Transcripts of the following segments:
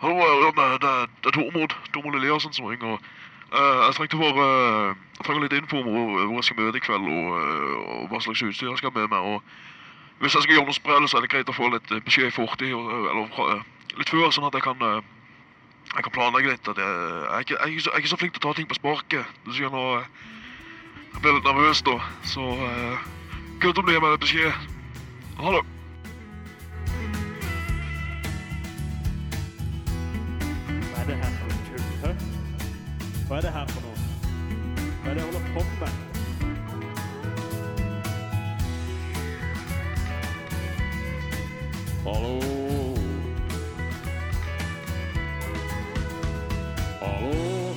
Hallo, det, det, er Tormod, Tormod Eliassen som ringer. Eh, jeg trengte bare, eh, jeg trenger litt info om hvor, jeg skal møte i kveld, og, eh, og hva slags utstyr jeg skal ha med meg. Og hvis jeg skal gjøre noe sprell, så er det greit å få litt eh, beskjed i fortid, eh, eller eh, litt før, sånn at jeg kan, eh, jeg kan planlegge litt. Jeg, jeg, jeg, er ikke så, jeg er ikke så flink til å ta ting på sparket. Du sier nå, eh, jeg blir litt nervøs da, så uh, kult om du meg beskjed. Ha det. Hva er det her for noe? Hva er det jeg holder på med? Hallo? Hallo?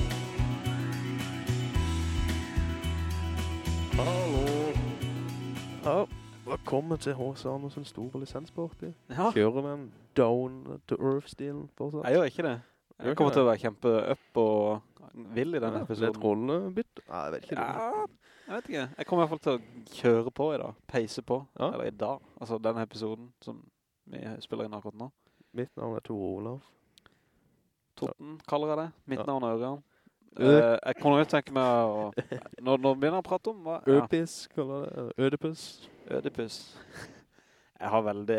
Hallo? Ja, velkommen til H.C. Andersen store lisensparty. Ja, Kjører den down to earth-stilen fortsatt. jeg gjør ikke det. Jeg kommer til å være kjempe up og vill i denne episoden. Litt rollebytt. Nei, jeg vet ikke. Ja, jeg vet ikke. Jeg kommer i hvert fall til å kjøre på i dag. Peise på. Ja. Eller i dag. Altså denne episoden som vi spiller inn akkurat nå. Mitt navn er Tore Olav. Totten kaller jeg det. Mitt navn er Ørjan. Eh, jeg kommer jo tenke meg å... Når, når begynner jeg å prate om? Hva? Ja, Øpis, kaller det. Ødipus. Ødipus. Jeg har veldig...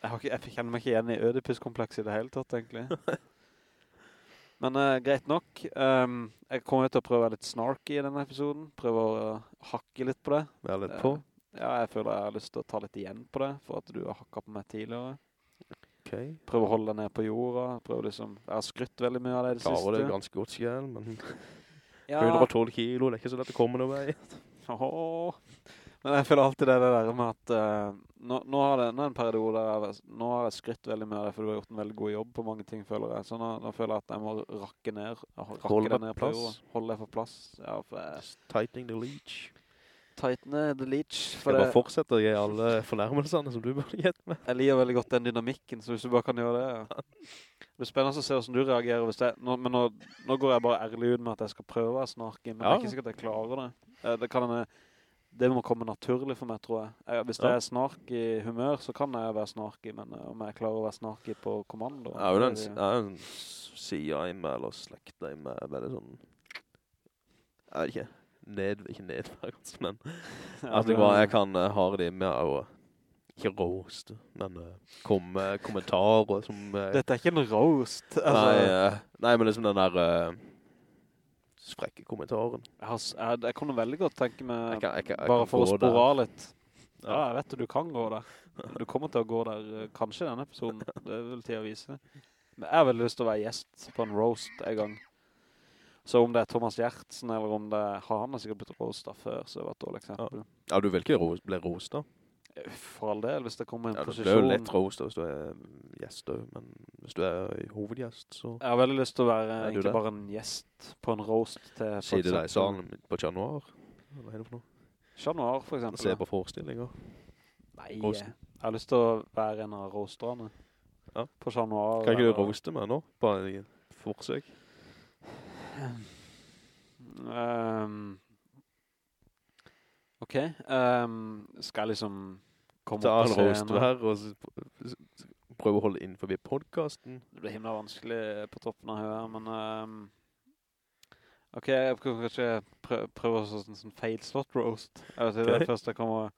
Jeg, har ikke, jeg kjenner meg ikke igjen i Ødipus-komplekset i det hele tatt, egentlig. Men uh, greit nok. Um, jeg kommer til å prøve å være litt snarky i denne episoden. Prøve å eh, hakke litt på det. Vær litt på. Uh, ja, jeg føler jeg har lyst til å ta litt igjen på det, for at du har hakket på meg tidligere. Okay. Prøve å holde deg ned på jorda. Prøve liksom... Jeg har skrytt veldig mye av det i det Klarer det siste. ganske godt skjøl men Ja. 112 kilo, det er ikke så lett å komme noe vei. Åh. Men jeg føler alltid det, det der med at uh, nå, nå, har det, nå er en periode der jeg, nå har jeg skrytt veldig mye av det, for du har gjort en veldig god jobb på mange ting, føler jeg. Så nå, nå føler jeg at jeg må rakke ned, rakke Holde det deg på plass. Hold deg på plass. Ja, for jeg Tightening the leech. tightene the leech. Skal bare fortsette å gi alle fornærmelsene som du burde gitt med? jeg liker veldig godt den dynamikken, så hvis du bare kan gjøre det, ja. Det blir spennende å se hvordan du reagerer hvis det, nå, men nå, nå går jeg bare ærlig ut med at jeg skal prøve å snakke, men det er ikke sikkert jeg klarer det. Eh, Det kan hende, det må komme naturlig for meg, tror jeg. jeg hvis det er er i humør, så kan jeg være snark i, men eh, om jeg klarer å være snarky på kommando. Jeg er jo den, er en sida i meg, eller slekta i meg, veldig sånn, jeg vet ikke, ned, ikke nedvergende, men at jeg, bare, jeg kan uh, ha det i meg å, ikke roast, men uh, kom uh, kommentarer som, uh, Dette er ikke en roast. nei, Altså, uh, nei, men liksom den der frekke kommentaren. jeg, jeg, jeg kunne veldig godt tenke meg, Jeg kan- jeg kan- bare for å spore av litt. Ja, Ja. jeg vet du, kan gå der. Du kommer til å gå der, eh, kanskje denne episoden. Det er vel tid å vise. Men jeg har veldig lyst til å være gjest på en roast en gang. Så om det er Thomas Gjertsen, eller om det er, har han sikkert blitt roastet før, så det var et dårlig eksempel. Ja, du vil ikke ro bli roasta? For all del, hvis det kommer en Ja, det posisjon. blir jo lett roast hvis du er um, gjest men hvis du er hovedgjest, så Jeg har veldig lyst til å være egentlig det? bare en gjest på en roast til... sier det deg i salen på januar. Eller hva er det for noe? Januar, for eksempel. Se på forestillinger. Nei, roasten. jeg har lyst til å være en av roasterne. Ja. På januar... Kan ikke du roaste meg nå? Bare i et forsøk. Ehm, ok, um, skal jeg liksom komme Ta opp på scenen? her, og prøve å holde inn forbi podcasten. Det blir himla vanskelig på toppen av høyet, men... Um, ok, jeg kan kanskje prø prøve å sånn, sånn slot roast. Jeg vet ikke, det Ok. er først jeg kommer...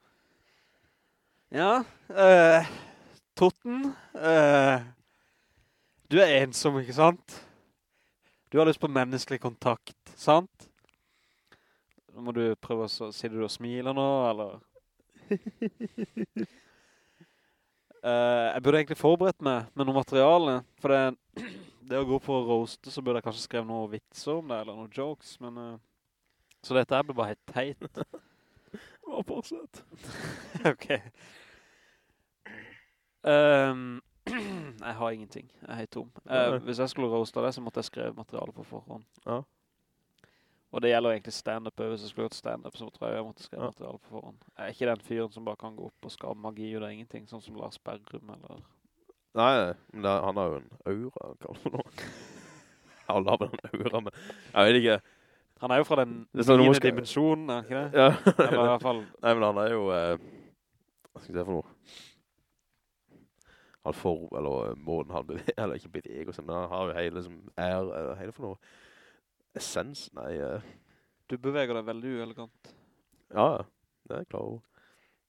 Ja, uh, Totten, uh, du er ensom, ikke sant? Du har lyst på menneskelig kontakt, sant? Må du prøve å si det du og smiler nå, eller? uh, jeg burde egentlig forberedt meg med noe materiale, for det, det å gå på roaste, så burde jeg kanskje skrevet noen vitser om det, eller noen jokes, men... Uh, så dette her ble bare helt teit. Bare fortsett. ok. Um, jeg har ingenting. Jeg er helt tom. Uh, hvis jeg skulle roaste det, så måtte jeg skrive materiale på forhånd. Ja. Og det gjelder egentlig stand-up. Hvis jeg skulle gjort stand-up, så tror jeg jeg måtte skrive materiale på forhånd. Jeg er ikke den fyren som bare kan gå opp og skape magi og det er ingenting, sånn som Lars Berrum, eller... Nei, men det, han har jo en aura, kaller det noe. Alle har vel en aura, men jeg vet ikke. Han er jo fra den er sånn, mine skal- dimensjonen, er ikke det? Ja. Eller i hvert fall... Nei, men han er jo, eh, hva skal jeg si for noe? han får, eller eh, måten han beveger, eller ikke beveger men han har jo hele, som er, eller hele for noe, essens, nei, Uh. Du beveger deg veldig uelegant. ja, det er klart.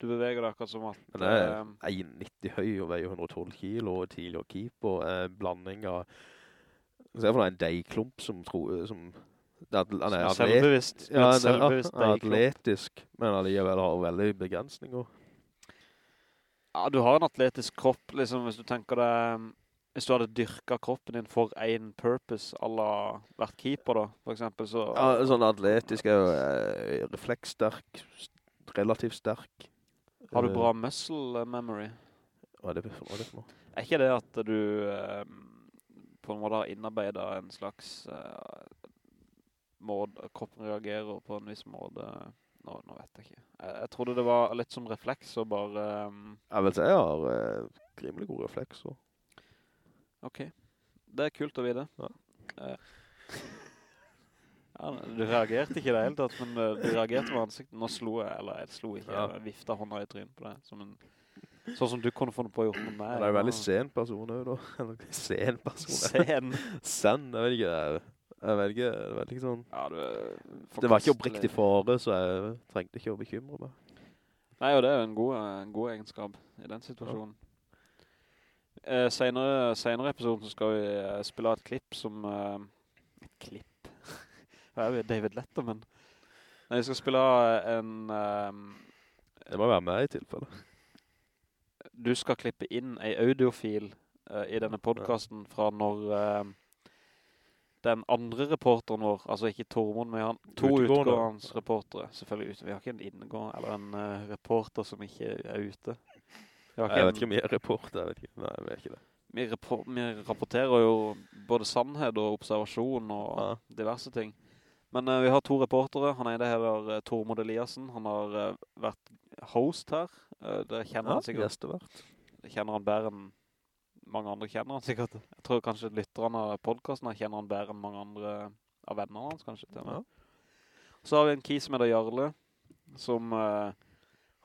Du beveger deg akkurat som at... Men det er eh, 1,90 høy og veier 112 kilo og tidligere keeper, eh, blanding av, se for deg en deigklump som tror, som, det er, han er som selvbevisst. ja, han er, selvbevisst er atletisk, men alligevel har veldig begrensninger. Ja, du har en atletisk kropp, liksom, hvis du tenker deg... Hvis du hadde dyrket kroppen din for en purpose, alla vært keeper da, for eksempel, så... Ja, sånn atletisk er jo eh, reflekssterk, relativt sterk. Har du Eh, bra muscle memory? Hva er det for, hva er det for noe? Er ikke det at du eh, på en måte har innarbeidet en slags eh, måte, kroppen reagerer på en viss måte? Nå, nå vet jeg ikke. Jeg, jeg trodde det var litt som refleks og bare... Um... Jeg vil si jeg har eh, god refleks reflekser. Ok, det er kult å vite. Ja. Uh, ja, du reagerte ikke i det hele tatt, men eh, du reagerte med ansiktet. Nå slo jeg, eller jeg slo ikke, Ja. jeg vifta hånda i trynet på deg, som en... Sånn som du kunne funnet på å gjort med meg. Det er jo veldig sen person da. Sen person. Sen. Sen, jeg vet ikke. det. jeg vet ikke, det var ikke sånn. Ja, du er Det var ikke oppriktig fare, så jeg trengte ikke å bekymre meg. Nei, og det er jo en god, en god egenskap i den situasjonen. Eh, senere, senere episoden skal vi eh, spille et klipp som... Eh, et klipp? Hva er vi? David Letterman? Nei, vi skal spille en... Eh, Det må være med i tilfelle. du skal klippe inn en audiofil eh, i denne podcasten fra når eh, den andre reporteren vår, altså ikke Tormund, men han, to utgående. utgående reportere, selvfølgelig ute. Vi har ikke en inngående, eller en uh, reporter som ikke er ute. Har Jeg vet ikke om jeg er reporter, jeg. Nei, jeg vet ikke det. vi, rappor- vi rapporterer jo både sannhet og observasjon og Ja. diverse ting. Men uh, vi har to reportere. Han ene heter uh, Tormod Eliassen. Han har uh, vært host her. Uh, det kjenner Ja, han sikkert. gjestevert. Kjenner han bedre enn mange andre kjenner han sikkert. Jeg tror kanskje lytterne av podcasten kjenner han bedre enn mange andre av vennene hans kanskje. Til og. Så har vi en key som heter Jarle, som har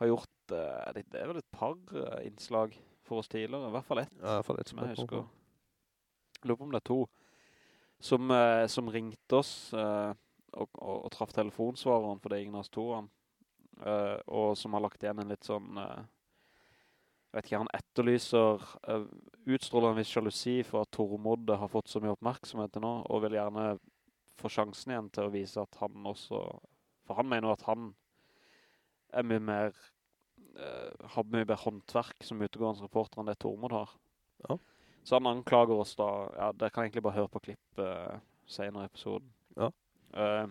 gjort, det, det er vel et par eh, innslag for oss tidligere, i hvert fall ett Ja, i hvert fall ett som jeg husker. Lurer på om det er to. Som, eh, som ringte oss eh, og, og, og traff telefonsvareren, for det han. Eh, og som har lagt igjen en litt sånn... eh, jeg vet ikke, han etterlyser, uh, utstråler en viss sjalusi for at Tormod har fått så mye oppmerksomhet til nå, og vil gjerne få sjansen igjen til å vise at han også, for han mener at han er mye mer, eh, har mye bedre håndverk som utegående reporter enn det Tormod har. Ja. Så han anklager oss da, ja, det kan jeg egentlig bare høre på klippet uh, senere i episoden. Ja. Eh,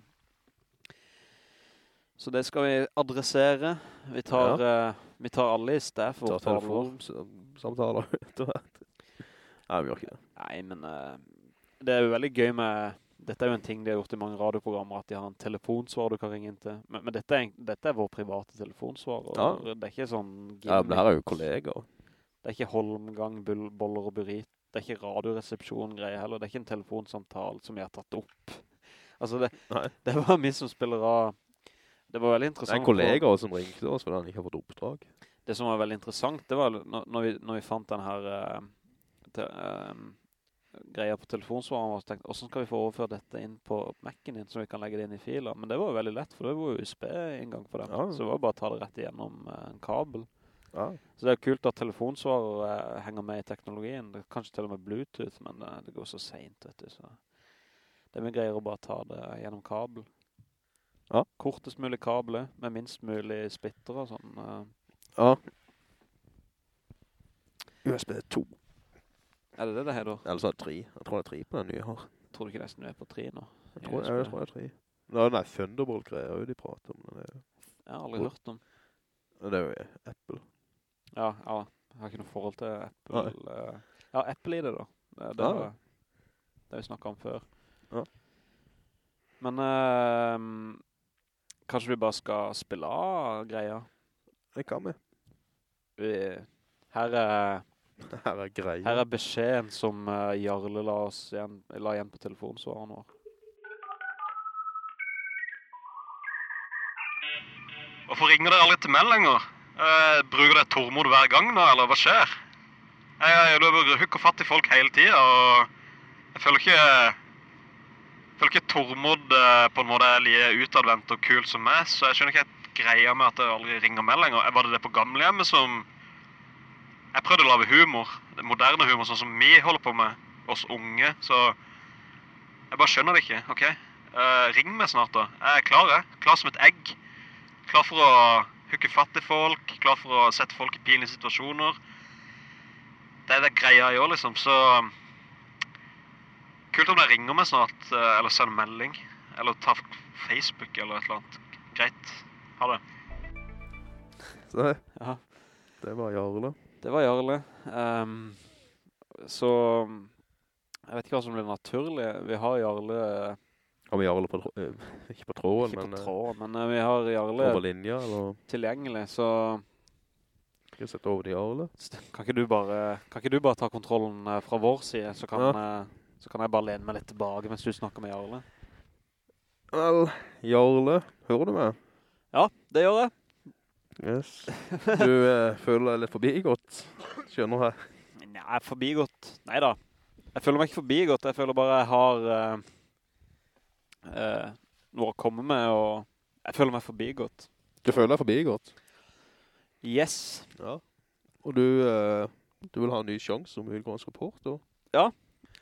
så det skal vi adressere. Vi tar, eh, vi tar alle i sted for Ta på telefonsamtaler etter hvert. Nei, vi gjør ikke det. Nei, men eh, det er jo veldig gøy med... Dette er jo en ting de har gjort i mange radioprogrammer, at de har en telefonsvar du kan ringe inn til. Men, men dette, er, dette er vår private telefonsvar, Ja. det er ikke sånn Ja, men det her er jo kolleger. Det er ikke Holmgang, boller og burrit. Det er ikke radioresepsjon-greier heller. Det er ikke en telefonsamtale som jeg har tatt opp. Altså, det, det var vi som spiller av... Det var veldig interessant... Det er kolleger kollega som ringte oss fordi han ikke har fått oppdrag. Det som var veldig interessant, det var når, når, vi, når vi fant den her Uh, til, eh, greia på telefonsvaren vår, tenkte hvordan skal vi få overført dette inn på Mac'en din, så vi kan legge det inn i filer? Men det var jo veldig lett, for det var jo USB-inngang på den. Ja. Så det var bare å ta det rett igjennom eh, en kabel. Ja. Så det er kult at telefonsvarer eh, henger med i teknologien. Det kanskje til og med Bluetooth, men eh, det går så sent, vet du. Så det mye greier å bare ta det gjennom kabel. Ja. Kortest mulig kabel, med minst mulig splitter og sånn. Ja. USB 2. Er det det det heter? Eller så er det tre. Jeg tror det er 3 på den nye her. Tror du ikke nesten du er på tre nå? Jeg tror, jeg, jeg tror det er tre. Nå, nei, Thunderbolt-greier er jo de prater om. Det, er- Jeg har aldri hørt om. det er jo Apple. Ja, ja. Jeg har ikke noe forhold til Apple. Nei. Ja, Apple i det da. Det, det, Ja. det har vi snakket om før. Ja. Men øh, kanskje vi bare skal spille av greia? Det kan vi. Vi, her, er, Her er greier. her er beskjeden som uh, Jarle la, oss igjen, la igjen på telefonsvaren vår. Hvorfor ringer dere aldri til meg lenger? Uh, bruker dere Tormod hver gang nå, eller hva skjer? Jeg, jeg løper hukk og fatt i folk hele tiden, og jeg føler ikke... Jeg føler ikke Tormod uh, på en måte er like utadvendt og kul som meg, så jeg skjønner ikke helt greia med at jeg aldri ringer meg lenger. Var det det på gamlehjemmet som... Jeg prøvde å lave humor, moderne humor, sånn som vi holder på med, oss unge, så... Jeg bare skjønner det ikke, ok? Uh, ring meg snart da. Jeg er klar, jeg. Klar som et egg. Klar for å hukke fatt i folk, klar for å sette folk i pinlige situasjoner. Det er det greia jeg gjør, liksom, så... Kult om dere ringer meg snart, eh, eller sender melding, eller tar Facebook eller et eller annet. Greit. Ha det. Så Ja, det var Jarle. Det var Jarle. Um, så jeg vet ikke hva som blir naturlig. Vi har Jarle Har vi Jarle på, eh, ikke på tråden, ikke men På tråden, men eh, vi har Jarle linja, tilgjengelig, så skal jeg sette over til Jarle? kan ikke du bare, kan ikke du bare ta kontrollen eh, fra vår side, så kan, Ja. eh, så kan jeg bare lene meg litt tilbake mens du snakker med Jarle. Vel, Jarle, hører du meg? Ja, det gjør jeg. Yes. Du eh, føler deg litt forbigått, skjønner jeg. Nei, forbigått. Neida. Jeg føler meg ikke forbigått. Jeg føler bare jeg har eh, eh, noe å komme med, og jeg føler meg forbigått. Du føler deg forbigått? Yes. Ja. Og du, eh, du vil ha en ny sjanse som vilgående reporter?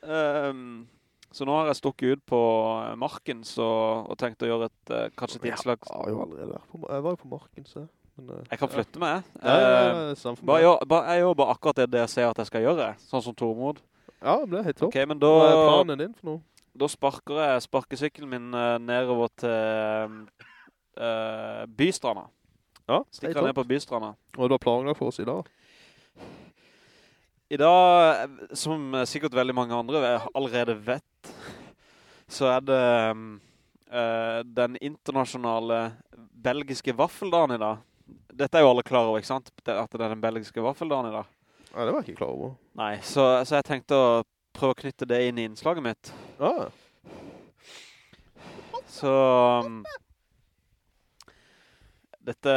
Um, så nå har jeg stukket ut på Markens marken så, og tenkt å gjøre et, eh, kanskje et innslag. Jeg har jo allerede vært på, jeg var jo på marken, så. Men, uh, Jeg kan flytte meg. Ja, ja, Eh, bare, bare, jeg jobber akkurat det jeg ser at jeg skal gjøre, sånn som Tormod. Ja, det blir helt topp. Okay, men da, Hva er planen din for noe? da sparker jeg sparkesykkelen min eh, nedover til uh, Bystranda. Ja, Stikker er ned på Bystranda. Og du har planen for oss i dag? I dag, som sikkert veldig mange andre allerede vet, så er det eh, den internasjonale belgiske vaffeldagen i dag. Dette er jo alle klar over, ikke sant? At det er den belgiske vaffeldagen i dag. Ja, det var jeg ikke klar over. Nei, så, så jeg tenkte å prøve å knytte det inn i innslaget mitt. Ja, Så um, dette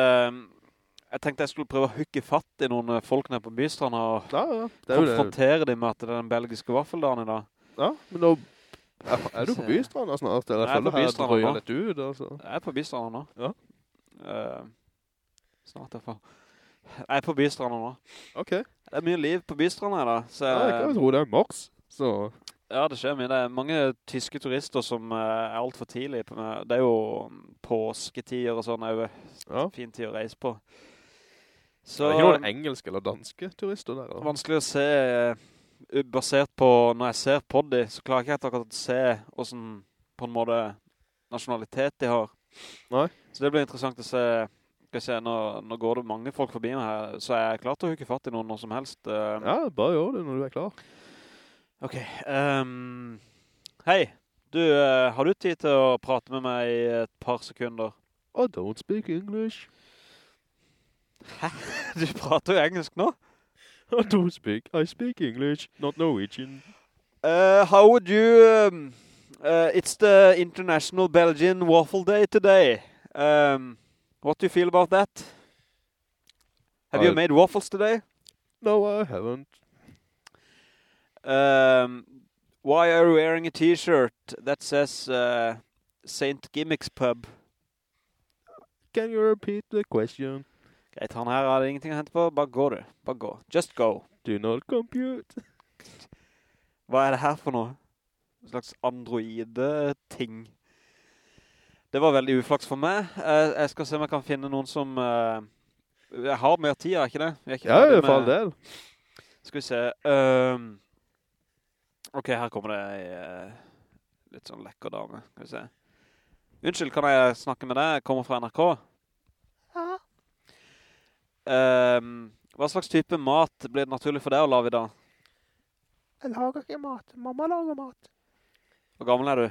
Jeg tenkte jeg skulle prøve å hukke fatt i noen eh, folk nede på Bystrand og ja, ja. Er konfrontere dem med at det er den belgiske vaffeldagen i dag. Ja, men nå Er, er du på Bystranda snart? Eller Jeg er føler her Bystranda drøyer nå. litt ut, altså? Jeg er på Bystrand nå. Ja. Eh, snart derfor. Jeg er på bystrande nå. Ok. Det er mye liv på bystrande. her da. Så, Ja, jeg kan jo tro det er mars, så... ja, det skjer mye. Det er mange tyske turister som eh, er alt for tidlig. På, det er jo påsketider og sånn. Det er jo Ja. fin tid å reise på. Så, det er ikke noen engelske eller danske turister der, da? vanskelig å se eh, basert på når jeg ser på de, så klarer jeg ikke akkurat å se hvordan på en måte nasjonalitet de har. Nei. Så det blir interessant å se. Skal se, nå, nå går det mange folk forbi meg her, så jeg er klar til å hukke fatt i noen når som helst. eh. Ja, bare gjør det når du er klar. Ok. Um, hei, du, uh, har du tid til å prate med meg i et par sekunder? I don't speak English. Hæ? Du prater jo engelsk nå. I don't speak, I speak English, not Norwegian. Uh, how would you? Um, uh, it's the International Belgian Waffle Day today. Um, what do you feel about that? Have you I- made waffles today? No, I haven't. Um, why are you wearing a T-shirt that says uh, Saint Gimmicks Pub? Can you repeat the question? Greit, han her har ingenting å hente på. Bare gå du. Bare gå. Just go. Do not compute. Hva er det her for noe? En slags androide-ting. Det var veldig uflaks for meg. Eh, jeg skal se om jeg kan finne noen som... eh, jeg har mer tid, er ikke det? Er ikke Ja, i hvert fall del. Skal vi se. ehm, ok, her kommer det en eh, litt sånn lekker dame. Skal vi se. Unnskyld, kan jeg snakke med deg? Jeg kommer fra NRK. Ja. hva slags type mat blir det naturlig for deg å lave i dag? Jeg lager ikke mat. Mamma lager mat. Hvor gammel er du?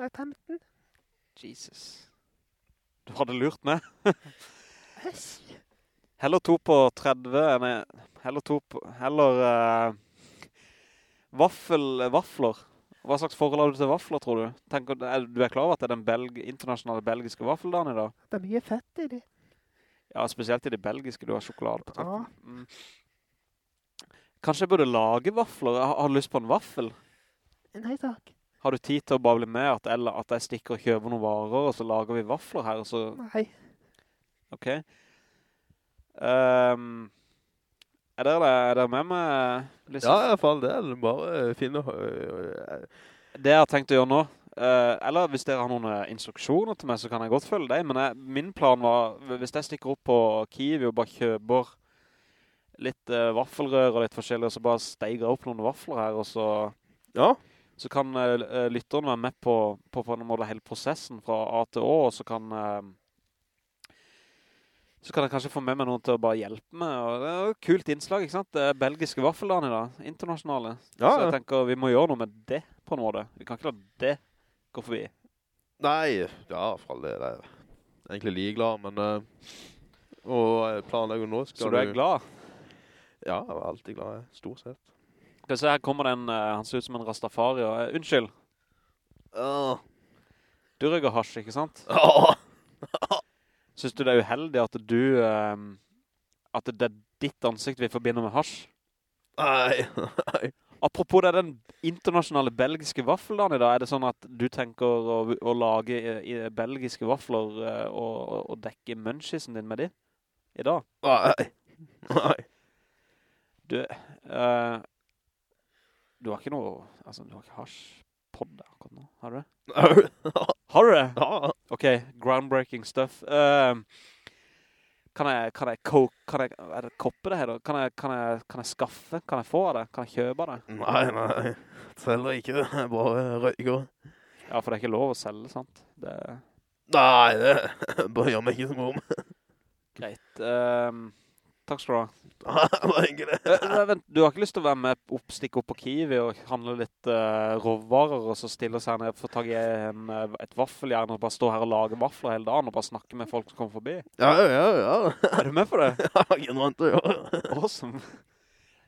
Jeg er 15. Jesus. Du hadde lurt meg. Heller to på 30, nei, heller to på, heller uh, vaffel, vafler. Hva slags forhold har du til vafler, tror du? Tenker, er, du er klar over at det er den belg, internasjonale belgiske vaffeldagen i dag? Det er mye fett i det. Ja, spesielt i det belgiske, du har sjokolade på Ja. Mm. Kanskje jeg burde lage vafler? Har, har du lyst på en vaffel? Nei takk. Har du tid til å bare bli med at, eller at jeg stikker og kjøper noen varer, og så lager vi vafler her, og så... Nei. Ok. Um, er, dere, er dere med meg? Liksom? Ja, i hvert fall det. er. Bare finne... øh, Det jeg har tenkt å gjøre nå, Uh, eller hvis dere har noen eh, instruksjoner til meg, så kan jeg godt følge deg, men jeg, min plan var, hvis jeg stikker opp på Kiwi og bare kjøper litt uh, vaffelrør og litt forskjellig, og så bare steiger jeg opp noen vafler her, og så, Ja, så kan eh, lytteren være med på, på på en måte hele prosessen fra A til Å, og så kan... uh, så kan jeg kanskje få med meg noen til å bare hjelpe meg. Og det er jo et kult innslag, ikke sant? Det er belgiske vaffeldagen i dag, internasjonale. Ja, så jeg tenker vi må gjøre noe med det på en måte. Vi kan ikke la det gå forbi. Nei, ja, for all del. Jeg er egentlig like glad, men... Uh, og jeg planlegger nå Så du er glad? Ja, jeg er alltid glad, stort sett. Skal vi se, her kommer den, eh, han ser ut som en Rastafari. Og, eh, unnskyld, Uh. du røyker hasj, ikke sant? Uh. Synes du det er uheldig at du, eh, at det er ditt ansikt vi forbinder med hasj? Nei, nei. Apropos det den internasjonale belgiske vaffeldagen i dag, er det sånn at du tenker å, å lage i, i belgiske vafler eh, og, og, dekke mønnskissen din med de i dag? Nei. Nei. Du, eh, du har ikke noe, altså du har ikke hasj på deg akkurat nå, har du det? Har du det? Ja. Ok, groundbreaking stuff. Um, kan jeg, kan jeg, coke, kan jeg, er det koppe det her da? Kan jeg, kan jeg, kan jeg skaffe? Kan jeg få det? Kan jeg kjøpe det? Nei, nei. Selger ikke, jeg bare røyker. Ja, for det er ikke lov å selge, sant? Det Nei, det bare gjør meg ikke som om. greit. Ehm, takk skal du ha. Bare det. Eh, nei, vent, du har ikke lyst til å være med opp, stikke opp på Kiwi og handle litt uh, råvarer, og så stille seg ned, for å i en, eh, et vaffeljern og bare stå her og lage vafler hele dagen, og bare snakke med folk som kommer forbi? Ja, ja, ja. Er du med på det? Annet å gjøre. Awesome.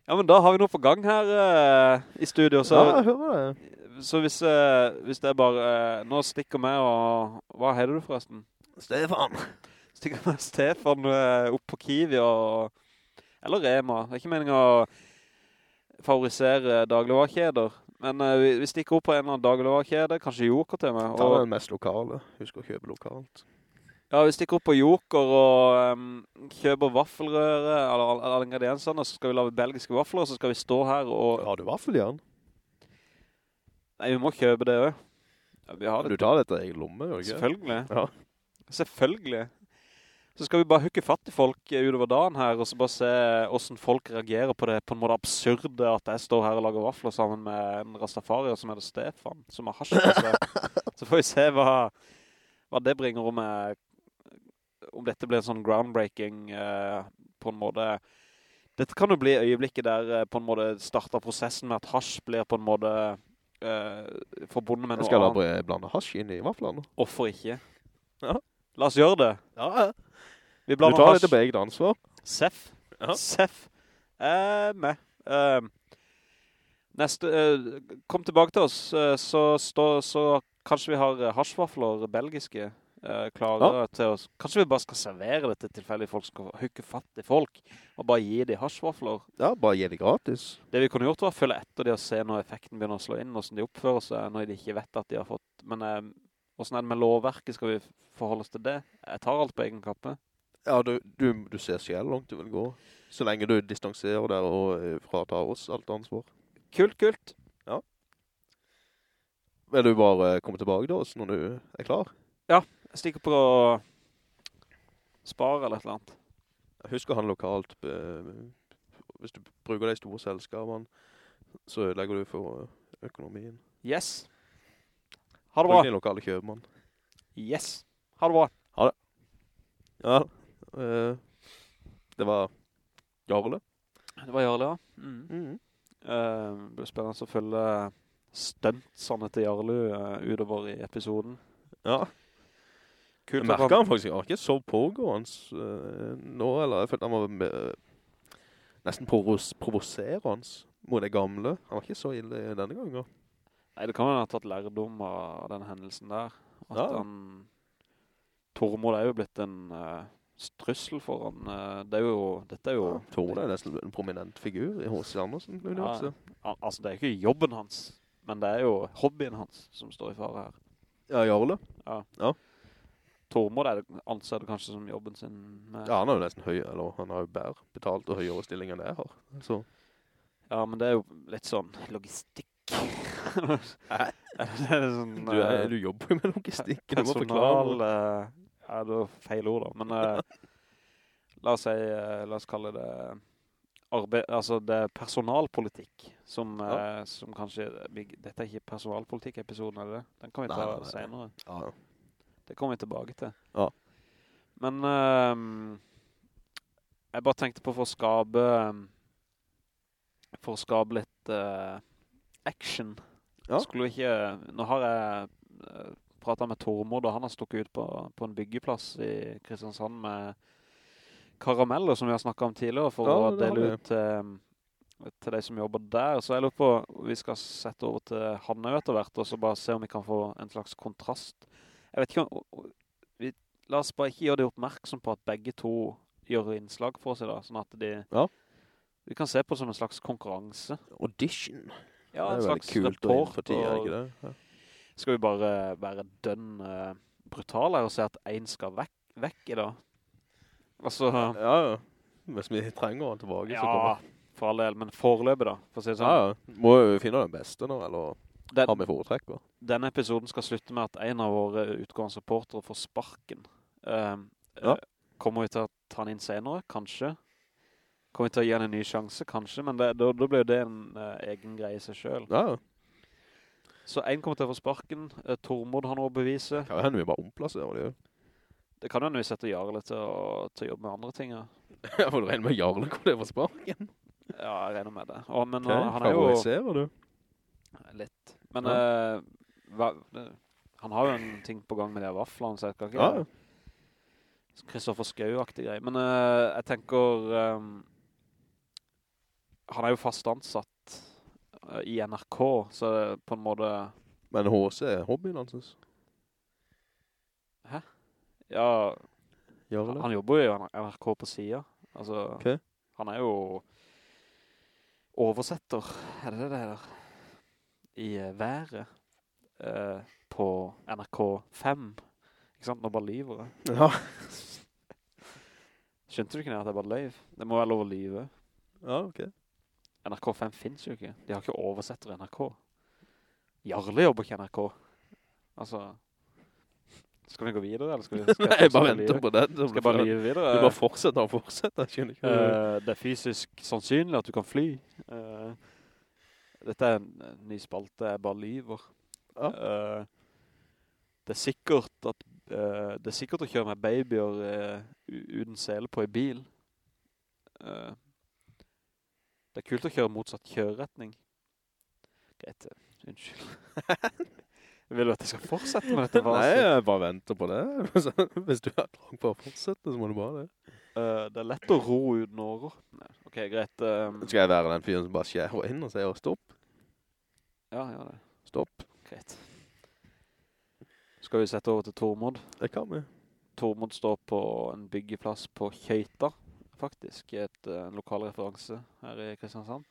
Ja, men da har vi noe på gang her uh, i studio, så, Ja, jeg hører det. så hvis, uh, hvis det er bare, eh, nå stikker med og, hva heter du forresten? Stefan. Stikker med Stefan eh, opp på Kiwi og, eller Rema. Det er ikke meningen å favorisere dagligvarkjeder. men uh, vi, vi stikker opp på en eller annen dagligvarekjede, kanskje Joker til meg. Ta den mest lokale. Husk å kjøpe lokalt. ja, vi stikker opp på Joker og um, kjøper vaffelrøre, eller alle, ingrediensene, så skal vi lave belgiske vafler, og så skal vi stå her og... Har du vaffeljern? Nei, vi må kjøpe det også. Ja, vi har Du tar dette i egen lomme, gjør du ikke? Selvfølgelig. Ja. Selvfølgelig. Så skal vi bare hukke fatt i folk eh, utover dagen her, og så bare se hvordan folk reagerer på det på en måte absurde at jeg står her og lager vafler sammen med en rastafarier som heter Stefan, som har hasj Så. Så får vi se hva, hva det bringer om, jeg, om dette blir en sånn groundbreaking eh, på en måte. Dette kan jo bli øyeblikket der eh, på en måte starter prosessen med at hasj blir på en måte eh, forbundet med noe skal jeg da blande hasj inn i vaflene. Hvorfor ikke? Ja. La oss gjøre det. Ja, Ja, Vi Du tar litt på eget ansvar. Seff. Ja. Seff. Eh, med. Eh, neste, eh, kom tilbake til oss, eh, så, stå, så kanskje vi har hasjvaffler hasjvafler, belgiske, eh, ja. til oss. Kanskje vi bare skal servere det til tilfeldige folk som skal hukke fatt i folk, og bare gi de hasjvafler. Ja, bare gi dem gratis. Det vi kunne gjort var å følge etter de og se når effekten begynner å slå inn, hvordan de oppfører seg, når de ikke vet at de har fått. Men eh, hvordan er det med lovverket? Skal vi forholde oss til det? Jeg tar alt på egen kappe. Ja, du, du, du ser selv langt du vil gå. Så lenge du distanserer deg og eh, fratar oss alt ansvar. Kult, kult. Ja. Vil du bare komme tilbake da, når du er klar? Ja, Jeg stikker på spar eller et eller annet. Husk å handle lokalt. eh, Hvis du bruker de store selskapene, så legger du for økonomien. Yes. Ha det bra. Bruk din lokale kjøpmann. Yes. Ha det bra. Ha det. Ja, eh, det var Jarle. Det var Jarle, ja. Mm. Mm. Uh, det blir spennende å følge stuntsene til Jarle uh, utover i episoden. Ja, Kult jeg merker han faktisk, han var ikke så pågående uh, nå, eller jeg følte han var med, nesten provos provoserende mot det gamle. Han var ikke så ille denne gangen. Nei, det kan han ha tatt lærdom av den hendelsen der. At Ja. han... Tormod er jo blitt en uh, trussel for han. eh, Det er jo, dette er jo... Tormod er nesten en prominent figur i H.C. Andersen. Ja, altså, det er ikke jobben hans, men det er jo hobbyen hans som står i fare her. Ja, Jarle. Tormod er det, anser det kanskje som jobben sin. Med, Ja, han er jo nesten høy, eller han har jo bær betalt og høyere stilling enn det jeg har. Så, Ja, men det er jo litt sånn logistikk. er det er sånn... du, er, eh, du jobber jo med logistikk, du må forklare. eh, ja, det var feil ord da. Men eh, la oss si, eh, la oss kalle det arbeid, altså det er personalpolitikk som, eh, som kanskje, vi, dette er ikke personalpolitikk-episoden, er det? Den kan vi ta nei, nei. senere. Ja, Det kommer vi tilbake til. Ja. Men ehm, jeg bare tenkte på for å skape ehm, for å skabe litt eh, action. Ja. Skulle ikke, nå har jeg pratet med Tormod, og han har stukket ut på, på en byggeplass i Kristiansand med karameller som vi har snakket om tidligere, for Ja, å dele ut til, til de som jobber der. Så jeg lurer på, vi skal sette over til Hanne etter hvert, og så bare se om vi kan få en slags kontrast. Jeg vet ikke om, vi, la oss bare ikke gjøre det oppmerksom på at begge to gjør innslag for oss i dag, sånn at de, Ja. vi kan se på som en slags konkurranse. Audition. Ja, det en er veldig slags og for tida, er det ikke det? Ja. Skal vi bare være dønn uh, brutale og se at en skal vekk, vekk i dag? Altså, Ja, ja. Hvis vi trenger han tilbake, så ja, kommer for all del, men foreløpet da, for å si det sånn. Ja, ja. Må jo finne den beste nå, eller Den, ha med foretrekk da. denne episoden skal slutte med at en av våre utgående supportere får sparken. Um, Ja. eh, kommer vi til å ta han inn senere? Kanskje. Kommer vi til å gi han en ny sjanse? Kanskje, men det, da, da blir jo det en uh, egen greie i seg selv. Ja, ja. Så en kommer til å få sparken. Uh, Tormod har noe å bevise. Kan hende vi bare omplasserer det jo. Det kan hende vi setter Jarle til å, til å jobbe med andre ting. Ja, for du regner med Jarle hvor det få sparken. Ja, jeg regner med det. Å, men okay, han, han er jo favoriserer du? litt. Men Ja. uh, hva, det, han har jo en ting på gang med de her vaflene, så jeg kan ikke... Ja. Kristoffer Skau-aktig greie. Men uh, jeg tenker Um, han er jo fast ansatt eh, i NRK, så det er på en måte Men HC er hobbyen hans. synes. ja, han jobber jo i NRK på siden. Altså, okay. han er jo oversetter, er det det det heter? I eh, været eh, på NRK 5. Ikke sant? Nå bare lyver jeg. Ja. Skjønte du ikke det at jeg bare løyv? Det må være lov å lyve. Ja, ok. NRK 5 finnes jo ikke. De har ikke oversetter i NRK. Jarle jobber ikke NRK. Altså, skal vi gå videre, eller skal vi... Skal Nei, jeg bare venter på den. Skal jeg bare lyve videre? Du bare fortsetter og fortsetter, skjønner ikke. Eh, det er fysisk sannsynlig at du kan fly. Eh, dette er en, ny spalte, jeg bare lyver. Ja. Uh, det er sikkert at det er sikkert å kjøre med babyer uten sele på i bil. Det er kult å kjøre motsatt kjøreretning. Greit, unnskyld. Vil du at jeg skal fortsette med dette? Nei, jeg bare venter på det. Hvis du har trang på å fortsette, så må du bare det. Uh, det er lett å ro uten årer. Ok, greit. Um... Skal jeg være den fyren som bare skjer inn og sier stopp? ja, ja, det. Stopp. Greit. Skal vi sette over til Tormod? Det kan vi. Tormod står på en byggeplass på Kjøyta, faktisk, et, eh, en lokal referanse her i Kristiansand.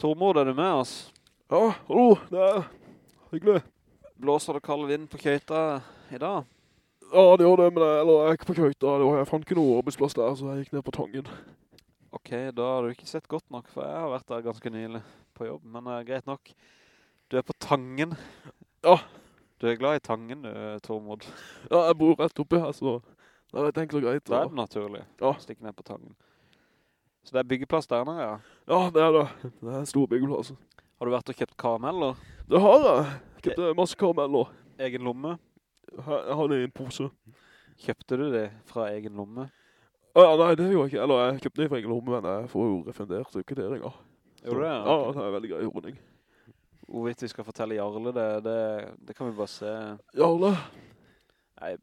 Tormod, er du med oss? Ja, hallo, det er hyggelig. Blåser det kald vind på køyta i dag? Ja, det gjør det, men jeg, eller, jeg gikk på Køyta, jeg fant ikke noe arbeidsplass der, så jeg gikk ned på Tangen. Ok, da har du ikke sett godt nok, for jeg har vært der ganske nylig på jobb, men uh, greit nok. Du er på Tangen. Ja. Du er glad i Tangen, Tormod. Ja, jeg bor rett oppi her, så det er enkelt og greit. Da Ja, er det naturlig Ja. stikke ned på Tangen. Så det er byggeplass der nå, ja. ja det er det. Det er en stor byggeplass. Har du vært og kjøpt karameller? Det har jeg. Kjøpte masse karameller. Egen lomme? Jeg har det i en pose. Kjøpte du det fra egen lomme? Ja, nei, det gjorde jeg ikke. Eller, jeg kjøpte det fra egen lomme, men jeg får jo refundert kvitteringer. Gjorde du det? Ja, Ok. det er veldig grei ordning. Hvorvidt vi skal fortelle Jarle det, det, det kan vi bare se. Jarle? Nei,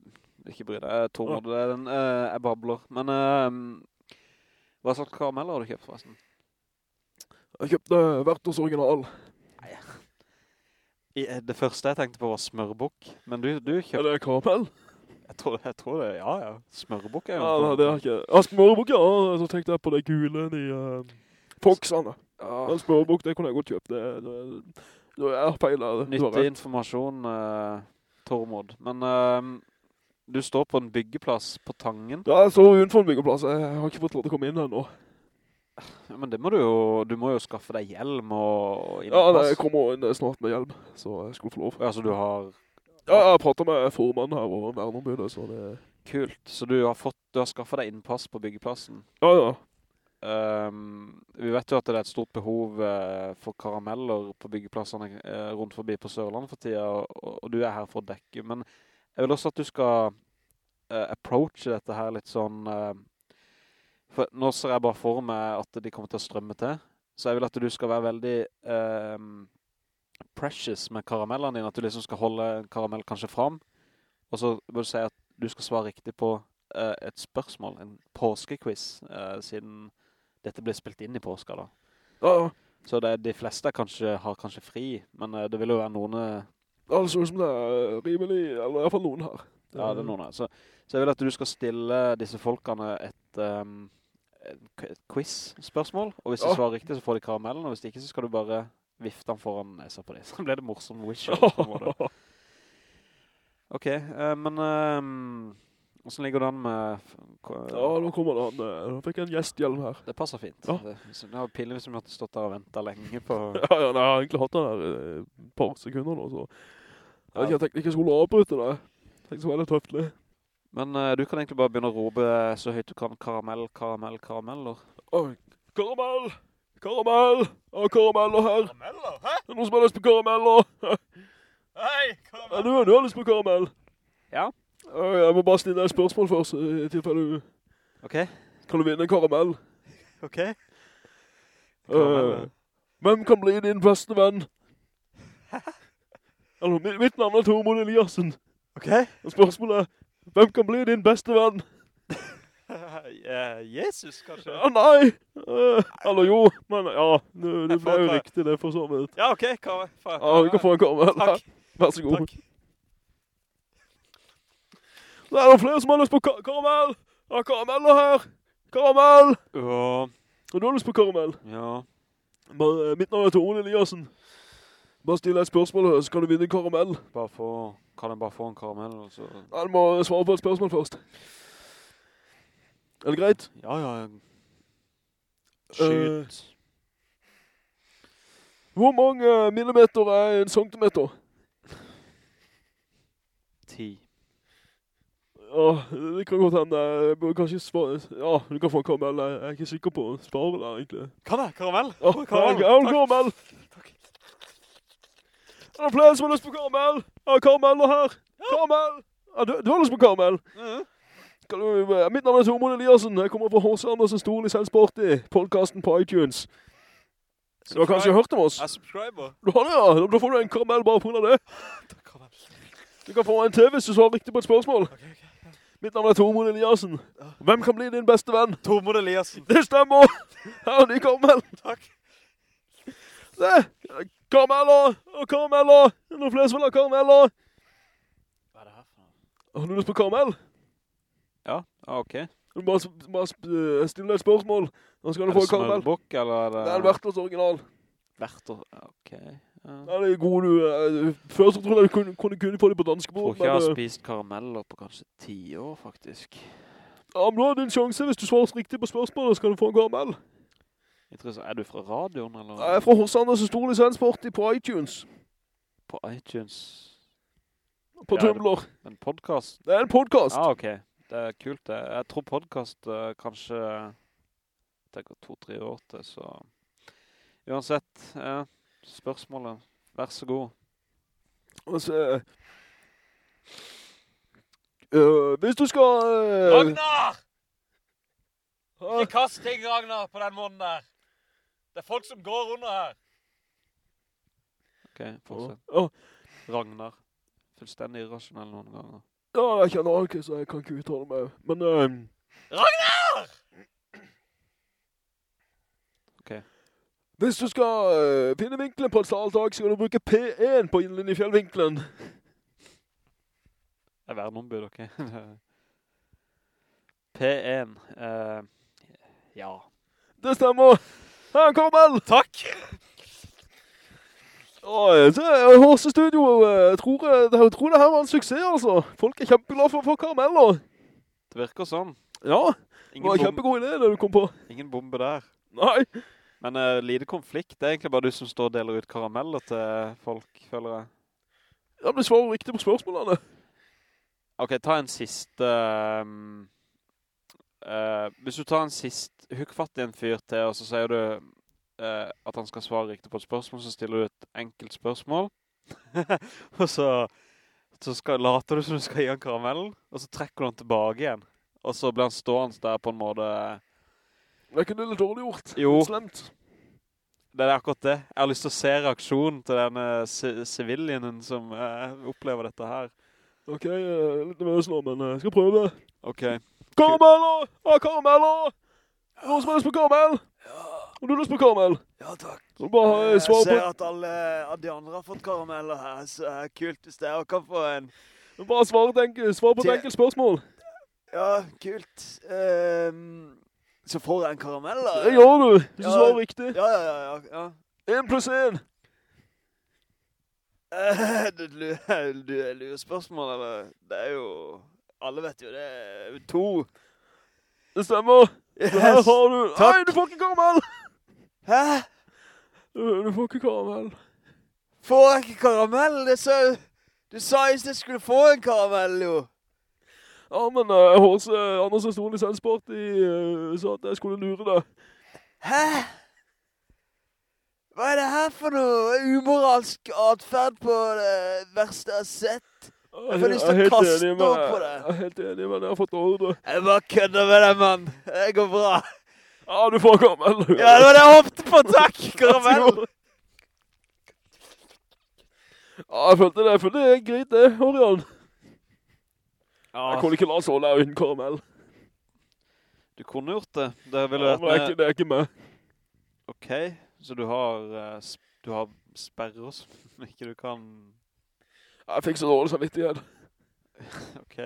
ikke bry deg. Tormod, det er den, uh, jeg babler. Men, uh, hva slags karamell har du kjøpt forresten? Jeg kjøpte Verters original. I, eh, det første jeg tenkte på var smørbok, men du, du Er det karamell? Jeg tror, jeg tror det, ja, ja. Smørbok er jo... Ja, det jeg ikke. Ja, smørbok, ja. Så tenkte jeg på det gule i uh, foksene. Ja. Men smørbok, det kunne jeg godt kjøpt. Det, det, det er feil Nyttig informasjon, uh, Tormod. Men ehm, du står på en byggeplass på Tangen. Ja, jeg står utenfor en byggeplass. Jeg har ikke fått lov til å komme inn ennå. Ja, men det må du jo, du må jo skaffe deg hjelm og Ja, innpass. nei, jeg kommer inn snart med hjelm, så jeg skulle få lov. Ja, så du har... Ja, jeg prater med formannen her og verneombudet, så det... Kult. Så du har fått, du har skaffet deg innpass på byggeplassen. Ja, ja. Um, vi vet jo at det er et stort behov uh, for karameller på byggeplassene uh, rundt forbi på Sørlandet for tida, og, og du er her for å dekke. Men jeg vil også at du skal uh, approache dette her litt sånn... Uh, for nå ser jeg bare for meg at de kommer til å strømme til. Så jeg vil at du skal være veldig uh, precious med karamellene dine. At du liksom skal holde en karamell kanskje fram. Og så vil du si at du skal svare riktig på uh, et spørsmål, en påskequiz, siden dette blir spilt inn i påska da. Ja. Så det, de fleste kanskje, har kanskje fri, men det vil jo være noen... eh, det ut som det er rimelig, eller i hvert fall noen her. Ja, det er noen her. Så, så jeg vil at du skal stille disse folkene et, um, et, quiz-spørsmål, og hvis de Ja. svarer riktig så får de karamellen, og hvis ikke så skal du bare vifte den foran nesa på dem. Så blir det morsom en. Ok, uh, men um, hvordan ligger det an med... Ja, nå kommer det an. eh, Nå fikk jeg en gjesthjelm her. Det passer fint. Ja. Det, så det har pinlig hvis vi hadde stått der og ventet lenge på... Ja, ja, nei, jeg har egentlig hatt den her eh, et par sekunder nå, så... Jeg, vet ikke, jeg tenkte ikke jeg skulle avbryte det. Jeg tenkte så var tøftelig. tøftlig. Men uh, du kan egentlig bare begynne å rope så høyt du kan karamell, karamell, karameller. Oi, karamell! Karamell! Ja, karameller her. Karameller, hæ? Er noen som har lyst på karameller? Hei, Ja, karameller. du, du har lyst på karamell? Ja. Ja, Jeg må bare stille deg et spørsmål først, i tilfelle du... Ok, Kan du vinne en karamell? ok. Eh, hvem kan bli din beste venn? Eller, mitt, mitt navn er Tormod Eliassen. Ok. Og spørsmålet er, hvem kan bli din beste venn? Jesus, kanskje? Ja, nei. Eh, eller jo, men ja, du, det ble jo riktig det for så vidt. Ja, ok, karamell. Ja, du kan få en karamell. Takk. Vær så god. Takk. Det er det flere som har lyst på kar karamell. Ja, karameller her. Karamell. Ja, Og du har lyst på karamell. ja. Eh, mitt navn er Tormod Eliassen. Bare stille et spørsmål, så kan du vinne en karamell. Bare få, kan jeg bare få en karamell, og så... Ja, du må svare på et spørsmål først. Er det greit? Ja, ja. Skyt. Uh, Hvor mange millimeter er en centimeter? Ti. Ja, det kan godt hende. Jeg burde kanskje svare... Ja, du kan få en karamell. Jeg er ikke sikker på svaret der, egentlig. Kan jeg? Karamell? Ja, karamell. karamell. Er det flere som har lyst på karamell? Ja, karameller her. Karamell. Ja, du, du har lyst på karamell? Ja. du, eh, mitt navn er Tormod Eliassen. Jeg kommer fra H.C. Andersen Stol i Selvsporty. Podcasten på iTunes. Du har kanskje hørt om oss? Jeg subscriber. Du har det, ja. Da får du en karamell bare på grunn av det. Karamell. Du kan få en TV hvis du svarer riktig på et spørsmål. Mitt navn er Tormod Eliassen. Hvem kan bli din beste venn? Tormod Eliassen. Det stemmer! Her er ny karamell. Takk. Det, Det Er det noen flere som vil ha karameller? Hva er det her for noe? Har du lyst på karamell? Ja, ok. Du må bare, bare eh, stille et spørsmål. Nå skal du Er få det karamell. smørbukk, eller er det... Det er en Verters original. Vertos, Ok. Ja. Det er god du. eh, Før så trodde jeg du kunne, kunne kunne få det på danske Tror ikke jeg har eh, spist karameller på kanskje ti år, faktisk. ja, men nå er det en sjanse. Hvis du svarer riktig på spørsmålet, så kan du få en karamell. Interessant. Er du fra radioen, eller? Jeg er fra Horsand, og så stor lisensparty på iTunes. På iTunes. På Ja, det- Tumblr. En podcast? Det er en podcast. Ah, ok. Det er kult det. Jeg tror podcast uh, kanskje det går to-tre år til, så uansett, ja, spørsmålet, vær så god. Altså... Uh, hvis du skal... Ragnar! Ikke kast ting, Ragnar, på den måten der. Det er folk som går under her. Ok, fortsett. Oh. Ragnar. Fullstendig irrasjonell noen ganger. ja, jeg kjenner ikke, så jeg kan ikke uttale meg. Men... Um... Ragnar! Ok. Hvis du skal uh, finne vinkelen på et saltak, så skal du bruke P1 på innlinjefjellvinkelen. er verneombud, ok. P1. Uh, ja. Det stemmer. Her kommer Takk! Horse Studio, eh, jeg tror, jeg, jeg tror det her var en suksess, altså. Folk er kjempeglade for å få karameller. Det virker sånn. Ja, det var en kjempegod idé det du kom på. ingen bombe der. Nei, Men uh, lite konflikt, det er egentlig bare du som står og deler ut karameller til folk, føler jeg. ja, men du svarer riktig på spørsmålene. Ok, ta en siste... ehm, eh, hvis du tar en sist, hukk fatt i en fyr til, og så sier du uh, at han skal svare riktig på et spørsmål, så stiller du et enkelt spørsmål. og så, så skal, later du som du skal gi han karamellen, og så trekker du han tilbake igjen. Og så blir han stående der på en måte... Det er ikke det litt dårlig gjort. Jo. Slemt. Det er akkurat det. Jeg har lyst til å se reaksjonen til denne ci- som uh, opplever dette her. Ok, jeg er litt nervøs nå, men eh, jeg skal prøve. Ok. Karameller! Ja, karameller! Noen som har lyst på karamell? Ja. Har du lyst på karamell? Ja, takk. Så bare ha Jeg svar ser at alle av de andre har fått karameller her, så er kult hvis jeg er kan få en. Bare svar, tenk, svar på et enkelt spørsmål. Ja, kult. Um, så får jeg en karamell, da? Det gjør du, hvis du svarer riktig. Ja, ja, ja, ja. ja. En pluss en. Eh, du, du, du lurer spørsmål, eller? Det er jo... Alle vet jo det er to. Det stemmer. Yes. Her har du... Takk. Nei, du får ikke karamell! Hæ? Du, du får ikke karamell. Får jeg ikke karamell? Det sa, du sa jo at jeg skulle få en karamell, jo. Ja, men uh, hos uh, Andersen Stor Lisenssport i uh, sa at jeg skulle lure deg. Hæ? Hva er det her for noe umoralsk atferd på det verste jeg har sett? Jeg får lyst til å kaste med opp på det. Jeg er helt enig med det jeg har fått ordre. Jeg bare kødder med deg, mann. Det går bra. Ja, du får karamell. Ja, det var det jeg håpte på, takk. Karamell. Ja, jeg følte det, jeg følte det er greit det, Orion. Ja, Jeg kunne ikke la oss holde her uten karamell. du kunne gjort det. Det ville Ja, vært det er ikke, det er ikke meg. Ok, så du har, eh, du har sperrer som ikke du kan... Jeg fikk så dårlig samvittighet. Ok.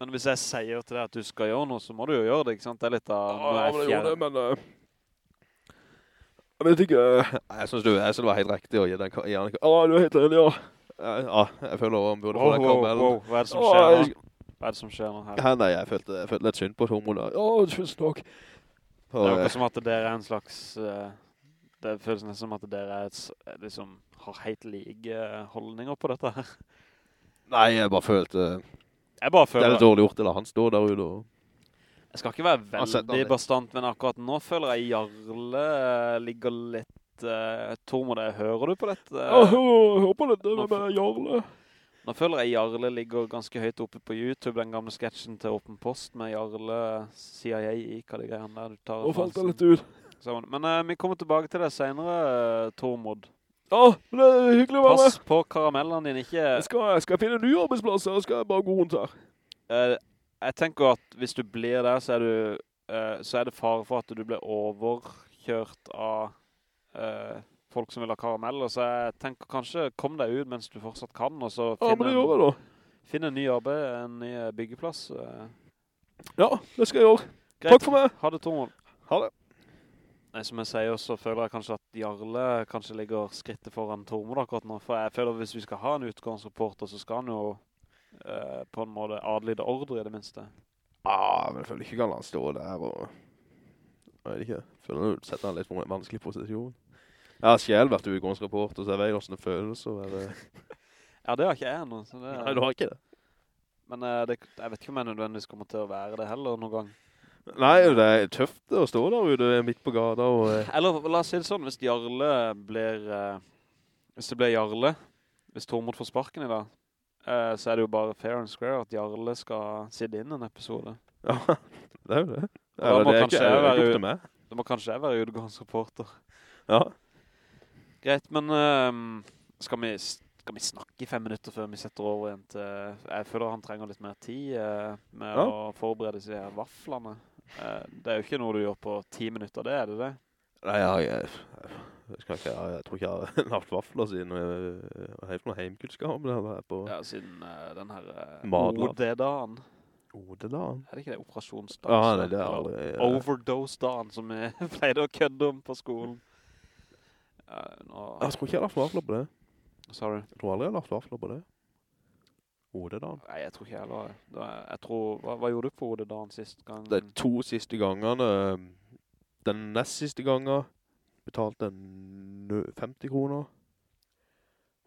Men hvis jeg sier til deg at du skal gjøre noe, så må du jo gjøre det, ikke sant? Det er litt av... Ja, jeg gjorde det, men... Uh, jeg vet ikke. Jeg synes, du, jeg synes det var helt riktig å gi den ka- Ja, du er helt enig, ja. Ja, jeg føler han burde få deg, den wow, wow, hva er det som skjer skjer jeg- nå? Hva er det som skjer nå her? Ja, nei, jeg følte, jeg følte litt synd på Tomo da. Ja, tusen takk. Det er jo ikke som at dere er en slags... eh, det føles nesten som at dere er et, liksom, har helt like holdninger på dette her. Nei, jeg bare følte Jeg bare det er litt dårlig gjort, eller han står der ute og... Jeg skal ikke være veldig bastant, men akkurat nå føler jeg Jarle eh, ligger litt... Uh, Tormod, hører du på dette? Ja, jeg på dette med med Jarle. Nå føler jeg Jarle ligger ganske høyt oppe på YouTube, den gamle sketsjen til Åpen Post med Jarle, CIA, hva det greiene der du tar. Nå falt det litt ut. Sammen. Men uh, vi kommer tilbake til det senere, uh, Tormod. Ja, oh, det er hyggelig å være med. Pass på karamellene dine, ikke... Jeg skal, jeg skal finne en ny arbeidsplass, eller skal jeg bare gå rundt her. Uh, jeg tenker at hvis du blir der, så er, du, uh, så er det fare for at du blir overkjørt av eh, folk som vil ha karamell, Så jeg tenker kanskje kom deg ut mens du fortsatt kan, og så Ja, da. finne en ny arbeid, en ny byggeplass. eh. Ja, det skal jeg gjøre. Greit. Takk for meg. Ha det, Tormod. Ha det. Nei, som jeg sier, så føler jeg kanskje at Jarle kanskje ligger skrittet foran Tormod akkurat nå. For jeg føler at hvis vi skal ha en utgangsreporter, så skal han jo eh, på en måte adlyde ordre i det minste. Ah, men jeg føler ikke kan han stå der og... Jeg vet ikke. Jeg føler du setter han litt på en vanskelig posisjon. Jeg har selv vært utgangsreporter, så jeg vet hvordan det føles å være... Ja, det har ikke jeg nå, så det- Nei, du har ikke det. Men eh, det, jeg vet ikke om jeg nødvendigvis kommer til å være det heller noen gang. Nei, det er tøft å stå der ute midt på gata og... eh, Eller la oss si det sånn, hvis Jarle blir... eh, hvis det blir Jarle, hvis Tormod får sparken i dag, eh, så er det jo bare fair and square at Jarle skal sitte inn en episode. Ja, det er jo det. da Eller, må det kanskje jeg være ut- til meg. Må kanskje jeg være utgangsreporter. Ja. Greit, men ehm, skal, vi, skal vi snakke i fem minutter før vi setter over igjen til... Jeg føler han trenger litt mer tid eh, med Ja. å forberede seg vaflene. Eh, det er jo ikke noe du gjør på ti minutter, det er det det? Nei, jeg, jeg, Jeg, ikke, jeg tror ikke jeg har lagt vafler siden jeg har helt noe heimkunnskap det her på Ja, siden eh, den her OD-dagen. OD-dagen. Er det ikke det operasjonsdagen? Ja, nei, det er aldri... Ja. Overdose-dagen, som vi pleide å kødde om på skolen. Ja, nå... Jeg tror ikke jeg har lagt vafler på det. Sorry. Jeg tror aldri jeg har lagt vafler på det. Odedagen. Nei, jeg tror ikke heller. Jeg tror... Hva, hva gjorde du på Odedalen siste sist gang? De to siste gangene, den nest siste gangen, betalte jeg 50 kroner.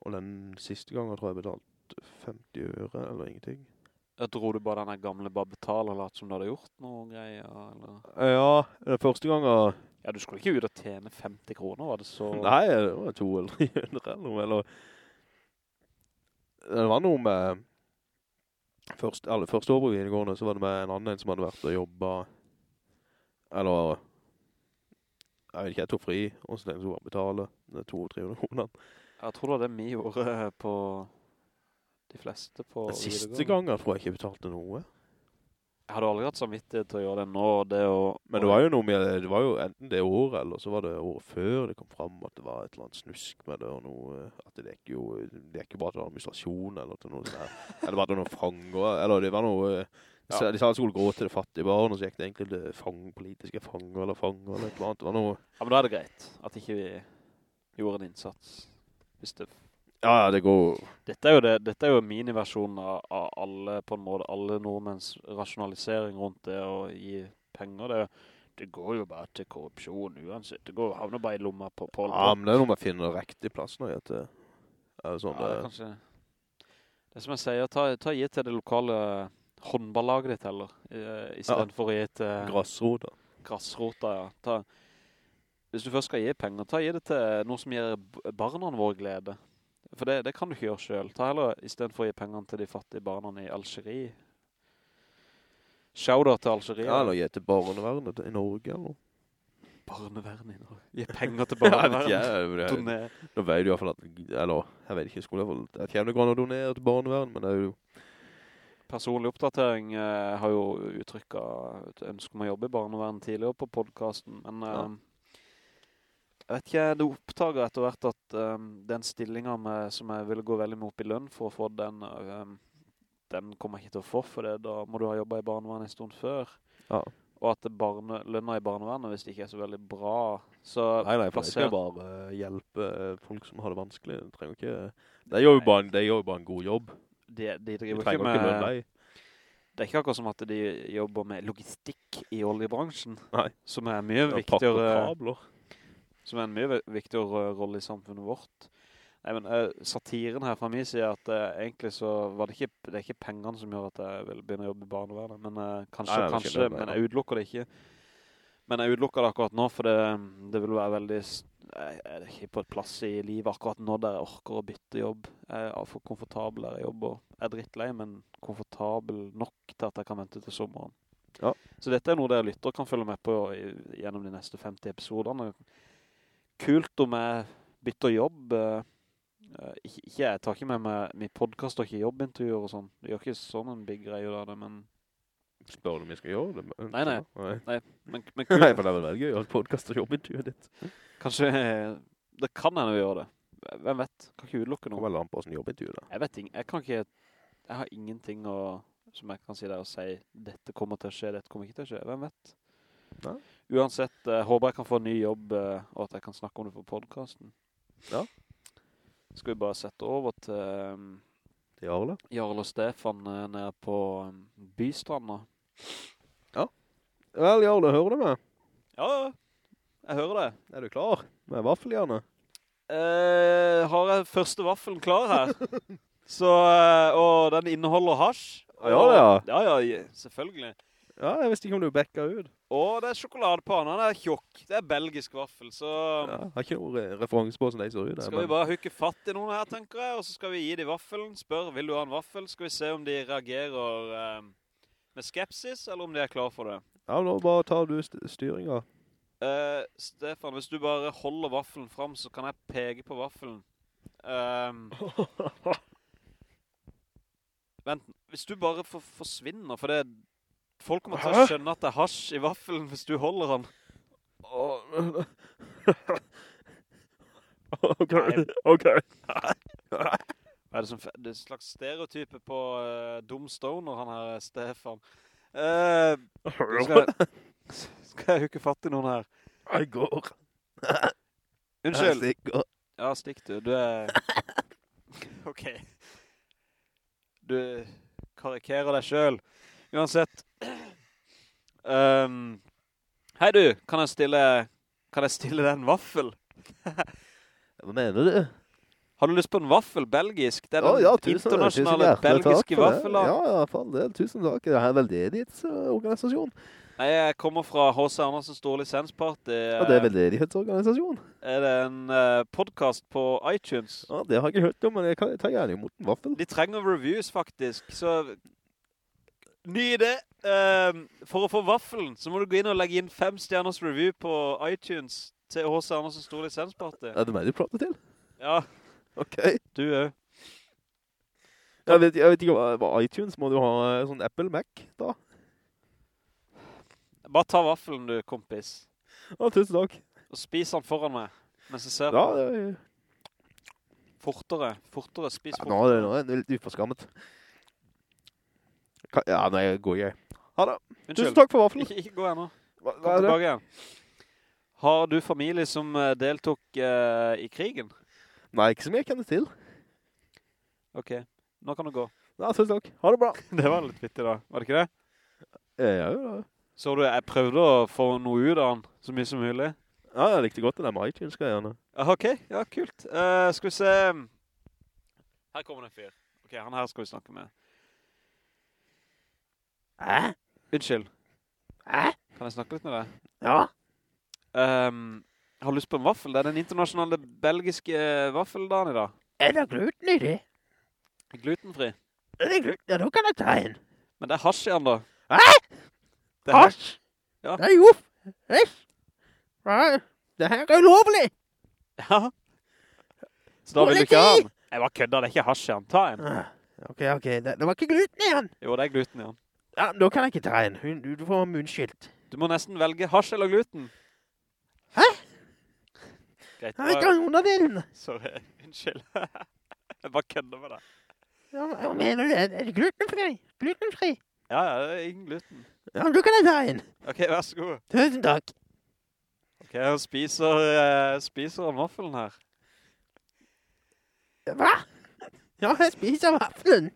Og den siste gangen tror jeg betalte 50 øre, eller ingenting. Jeg tror du bare denne gamle bare betaler lat som du hadde gjort noen greier, eller? Ja, den første gangen... Ja, du skulle ikke ut og tjene 50 kroner, var det så... Nei, det var to eller tre hundre eller noe, eller... Det var noe med... Først, eller, første år på videregående så var det med en annen som hadde vært og jobbet, eller, jeg vet ikke, jeg tok fri, og så tenkte jeg bare betale de 200-300 kroner. Jeg tror det var det vi gjorde på de fleste på Den siste gangen tror jeg ikke betalte noe. Jeg hadde aldri hatt samvittighet til å gjøre det nå, det å... Men det var jo noe med, det var jo enten det året, eller så var det året før det kom frem at det var et eller annet snusk med det, og noe, at det gikk jo, det gikk jo bare til administrasjon, eller til noe sånt eller bare til noen fanger, eller det var noe, sa- de sa det skulle gå til det fattige barn, og så gikk det egentlig til fang, politiske fanger, eller fanger, eller et eller annet, det var noe, Ja, men da er det greit at ikke vi gjorde en innsats. Hvis det... ja, ja, det går, Dette er jo, det, dette er jo miniversjonen av, av alle, på en måte, alle nordmenns rasjonalisering rundt det å gi penger. Det, det går jo bare til korrupsjon uansett. Det går, havner bare i lomma på Paul ja, men det er noe man finner finne riktig plass nå, det er sånn, Ja, det er kanskje... Det som jeg sier, ta, ta gi til det lokale håndballaget ditt heller, i, i stedet for å gi til grassrota. grassrota, ja. Ta, hvis du først skal gi penger, ta gi det til noe som gir barna vår glede. For det, det kan du ikke gjøre selv. Ta heller, i stedet for å gi pengene til de fattige barna i Algeri. Shoutout til Algeri. Ja, eller gi til barnevernet i Norge, eller Barnevernet i Norge. Gi penger til Ja, jeg vet ikke, jeg- Nå vet du i hvert fall at, eller, jeg vet ikke, skulle i hvert fall, jeg kjenner det går an å donere til barnevern, men det er jo, Personlig oppdatering eh, har jo uttrykket et ønske om å jobbe i barnevern tidligere på podcasten, men Ja. Jeg vet ikke, det oppdaget etter hvert at um, den stillingen med, som jeg ville gå veldig med opp i lønn for å få den, um, den kommer jeg ikke til å få, for det, da må du ha jobbet i barnevern en stund før. ja. Og at barne, lønner i barnevernet hvis det ikke er så veldig bra. Så Nei, nei, for det skal bare hjelpe eh, folk som har det vanskelig. Det trenger ikke, det gjør jo bare, gjør bare en god jobb. de, de De ikke med... ikke lønn. Det er ikke akkurat som at de jobber med logistikk i oljebransjen. Nei. Som er mye Ja, pakke viktigere... kabler. Som er en mye viktigere rolle i samfunnet vårt. Nei, men uh, satiren her fra min side er at uh, egentlig så var det ikke, det er ikke pengene som gjør at jeg vil begynne å jobbe i barnevernet, men uh, kanskje, Nei, kanskje, det, men jeg utelukker det ikke. Men jeg utelukker det akkurat nå, for det, det vil være veldig, jeg er ikke på et plass i livet akkurat nå der jeg orker å bytte jobb. Jeg er for komfortabel der jeg jobber. Jeg er drittlei, men komfortabel nok til at jeg kan vente til sommeren. Ja. Så dette er noe der lytter kan følge med på gjennom de neste 50 episoderne kult om jeg bytter jobb. eh, ikke, ikke, jeg tar ikke med meg, min podcast og ikke jobbintervjuer og sånn. Det gjør ikke sånn en big greie av det, men, Spør du om jeg skal gjøre det? men- Nei, nei. Nei, men, men Nei, for det er vel veldig gøy å ha podcast og jobbintervjuet ditt. Kanskje, eh, det kan hende vi gjør det. Hvem vet? Kan ikke utelukke noe. Hva an på hvordan jobbintervjuet da? Jeg vet ikke, jeg kan ikke, jeg har ingenting å, som jeg kan si der og si, dette kommer til å skje, dette kommer ikke til å skje. Hvem vet? Nei. Uansett, uh, håper jeg kan få en ny jobb, uh, og at jeg kan snakke om det på podcasten. Ja. Skal vi bare sette over til um, Jarle det. Og Stefan uh, nede på um, Bystranda. Vel, Jarle, hører du meg? Ja, ja. Jeg hører det. Er du klar? Med vaffelgjerne? Uh, har jeg første vaffelen klar her? Så, og den inneholder hasj. Ja, ja. Ja, ja, ja, selvfølgelig. Ja, jeg visste ikke om du bekka ut. Åh, det er sjokolade på den, er tjokk. Det er belgisk vaffel, så Ja, jeg har ikke noen re- referanse på hvordan de ser ut. skal vi bare hukke fatt i noen her, tenker jeg, og så skal vi gi dem vaffelen. Spør, vil du ha en vaffel? Skal vi se om de reagerer eh, med skepsis, eller om de er klar for det. Ja, nå bare tar du st styringa. Eh, Stefan, hvis du bare holder vaffelen frem, så kan jeg pege på vaffelen. Ehm, vent, hvis du bare for, forsvinner, for det folk kommer til å skjønne at det er hasj i vaffelen hvis du holder den. ok, ok. Hva er det som... Det er en slags stereotype på uh, dum stoner, han her, Stefan. Uh, skal, skal jeg hukke fatt i noen her? Jeg går. Unnskyld. Jeg stikker. Ja, stikk du. Du er... ok. Du karikerer deg selv. Uansett. Ehm, hei du, kan jeg stille... Kan jeg stille deg en vaffel? Hva mener du? Har du lyst på en vaffel, belgisk? Det er den ja, tusen- internasjonale tusen belgiske det. vaffelen. Ja, ja, for all del. Tusen takk. Det er en veldedighetsorganisasjon. Nei, jeg kommer fra H.C. Andersen Stor Lisensparty. Ja, det er veldedighetsorganisasjon. Er det en uh, podcast på iTunes? Ja, det har jeg ikke hørt om, men jeg tar gjerne imot en vaffel. De trenger reviews, faktisk. Så, ny idé. Ehm, for å få vaffelen, så må du gå inn og legge inn fem stjerners review på iTunes til H.C. Andersen Stor Lisensparti. Er det meg du prater til? Ja, Ok. du er. Jeg vet, jeg vet ikke hva, hva iTunes må du ha eh, sånn Apple Mac da? Bare ta vaffelen du, kompis. Ja, tusen takk. Og spis den foran meg, mens jeg ser Ja, på. Ja, ja, Fortere, fortere, spis ja, nå er det, fortere. nå er det litt uforskammet. Ja, nei, jeg går jeg. Ha det. Tusen takk for vaffelen. ikke, ikke gå ennå. Kom tilbake igjen. Har du familie som eh, deltok uh, i krigen? Nei, ikke som jeg kjenner til. Ok, nå kan du gå. Ja, tusen takk. Ha det bra. Det var litt vittig da, var det ikke det? Ja, ja, Så du, jeg prøvde å få noe ut av han, så mye som mulig. ja, jeg likte godt det der med iTunes-greiene. Ah, Ok, ja, kult. Uh, skal vi se... Her kommer det en fyr. Ok, han her skal vi snakke med. Hæ? Unnskyld, Hæ? kan jeg snakke litt med deg? Ja? Um, har du lyst på en vaffel? Det er den internasjonale belgiske vaffeldagen i dag. Er det gluten i det? Glutenfri. Er det gluten? Ja, da kan jeg ta en. Men det er hasj i den da. Hæ? Det er hasj. Ja. Det er jo... Hæsj? Det her er ulovlig. Ja. Så da vil du ikke ha den? Jeg var kødda, det er ikke hasj i den. Ta en. Ah, Ok, ok. Det, det var ikke gluten i den. Jo, det er gluten i den. Ja, da kan jeg ikke ta en. Hun- Du, får munnskilt. Du må nesten velge hasj eller gluten. Hæ? Greit, Jeg av delene. Sorry, unnskyld. jeg bare kødder med deg. Ja, hva mener du? Er det glutenfri? Glutenfri? Ja, ja, det er ingen gluten. Ja, du kan jeg ta en. Ok, vær så god. Tusen takk. Ok, jeg spiser, eh, spiser vaffelen her. Hva? Ja, jeg spiser vaffelen.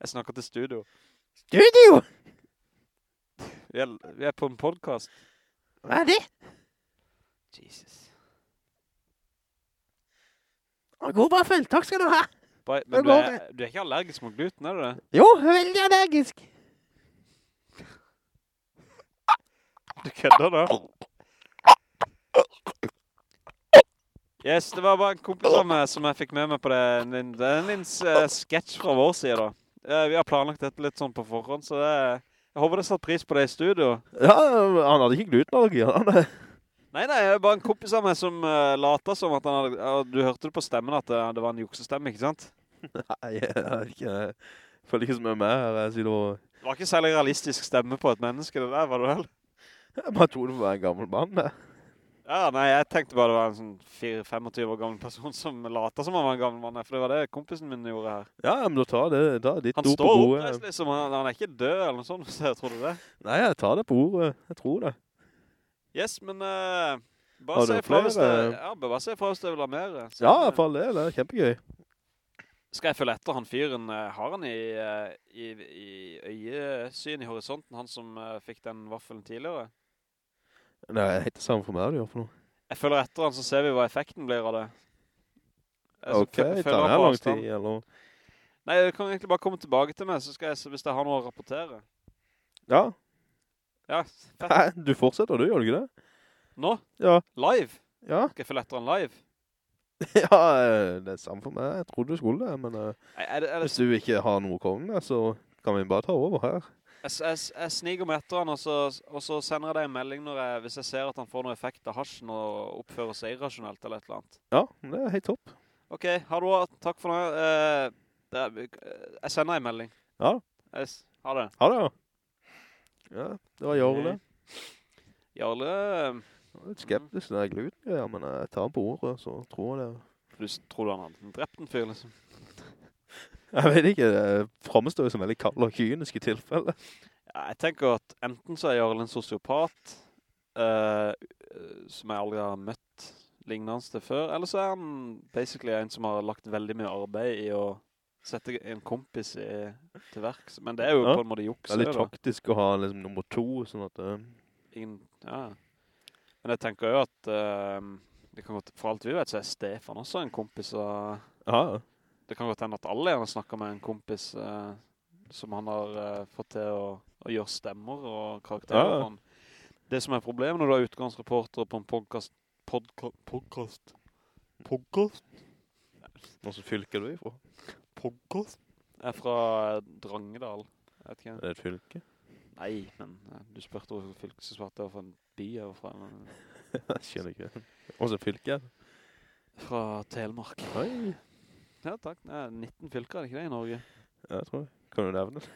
Jeg snakker til studio. Studio! Vi er, vi er på en podcast. Hva er det? Jesus. God God vaffel. Takk skal du ha. Bare, men du er, du er ikke allergisk mot gluten, er du det? Jo, veldig allergisk. Du kødder da? Yes, det var bare en kompis av meg som jeg fikk med meg på det. Det er en liten uh, sketsj fra vår side da. Eh, vi har planlagt dette litt sånn på forhånd, så det, jeg håper det satt pris på det i studio. Ja, han hadde ikke glutenallergi, han hadde. Nei, nei, det er bare en kompis av meg som uh, later som at han hadde, du hørte det på stemmen at det, det var en juksestemme, ikke sant? Nei, jeg, ikke, jeg føler ikke som jeg er med her. Jeg sier og... Det var ikke særlig realistisk stemme på et menneske det der, var det vel? Jeg bare tror det var en gammel mann. jeg. Ja, nei, jeg tenkte bare det var en sånn 4-25 år gammel person som later som han var en gammel mann, for det var det kompisen min gjorde her. Ja, men da tar det, da er ditt Han ord på står bordet. oppreist liksom, han, han er ikke død eller noe sånt, så jeg tror du det? Nei, jeg tar det på ordet. Jeg tror det. Yes, men uh, bare se fra hvis det, ja, bare se fra hvis det vil ha mer. Så, Ja, for all del. Det er kjempegøy. Skal jeg følge etter han fyren, eh, har han i, eh, i, i øyesyn i horisonten, han som eh, fikk den vaffelen tidligere? Nei, jeg heter samme for meg, det gjør for noe. Jeg følger etter han, så ser vi hva effekten blir av det. Ok, det tar det lang tid, eller? Nei, du kan egentlig bare komme tilbake til meg, så skal jeg hvis jeg har noe å rapportere. Ja. Ja. Hæ, du fortsetter, du gjør du ikke det? Nå? Ja. Live? Ja. Skal jeg følge etter han live? ja, eh, det er samme for meg. Jeg trodde du skulle det, men eh, Nei, er det, er det, hvis du ikke har noe å komme med, så kan vi bare ta over her. Jeg, jeg, jeg sniger meg etter han, og så, og så sender jeg deg en melding jeg, hvis jeg ser at han får noe effekt av hasjen og oppfører seg irrasjonelt eller et eller annet. Ja, det er helt topp. Ok, ha det bra. Takk for nå. Eh, det er- jeg sender en melding. Ja, Jeg, ha det. ha det, ja. Ja, det var Jarle. Jarle, eh, Jeg var litt skeptisk til det gluten, ja, men jeg tar på ordet, så tror jeg det Du tror du han hadde drept en fyr, liksom? Jeg vet ikke, det fremstår jo som veldig kald og kynisk i tilfelle. Ja, jeg tenker at enten så er Jarl en sosiopat, eh, som jeg aldri har møtt lignende til før, eller så er han basically en som har lagt veldig mye arbeid i å sette en kompis i, til verks. Men det er jo Ja. på en måte juks. Veldig er da. taktisk å ha liksom nummer to, sånn at... Uh... Ingen, ja. Men jeg tenker jo at Uh, det for alt vi vet så er Stefan også en kompis av ja, det kan godt hende at alle gjerne snakker med en kompis eh, som han har eh, fått til å, å gjøre stemmer og karakterer Ja, han. Det som er problemet når du har utgangsreporter på en podcast, podka, podcast, podcast, Nå som fylker du ifra. podcast, er fra eh, Drangedal. Er det et fylke? Nei, men eh, du spørte hvor fylke, så svarte jeg fra en by eller fra, Jeg skjønner ikke. Hva så fylke er det. fra Telemark. Oi, Ja, takk. Det er 19 fylker, er det ikke det i Norge? jeg tror jeg. Kan du nevne det?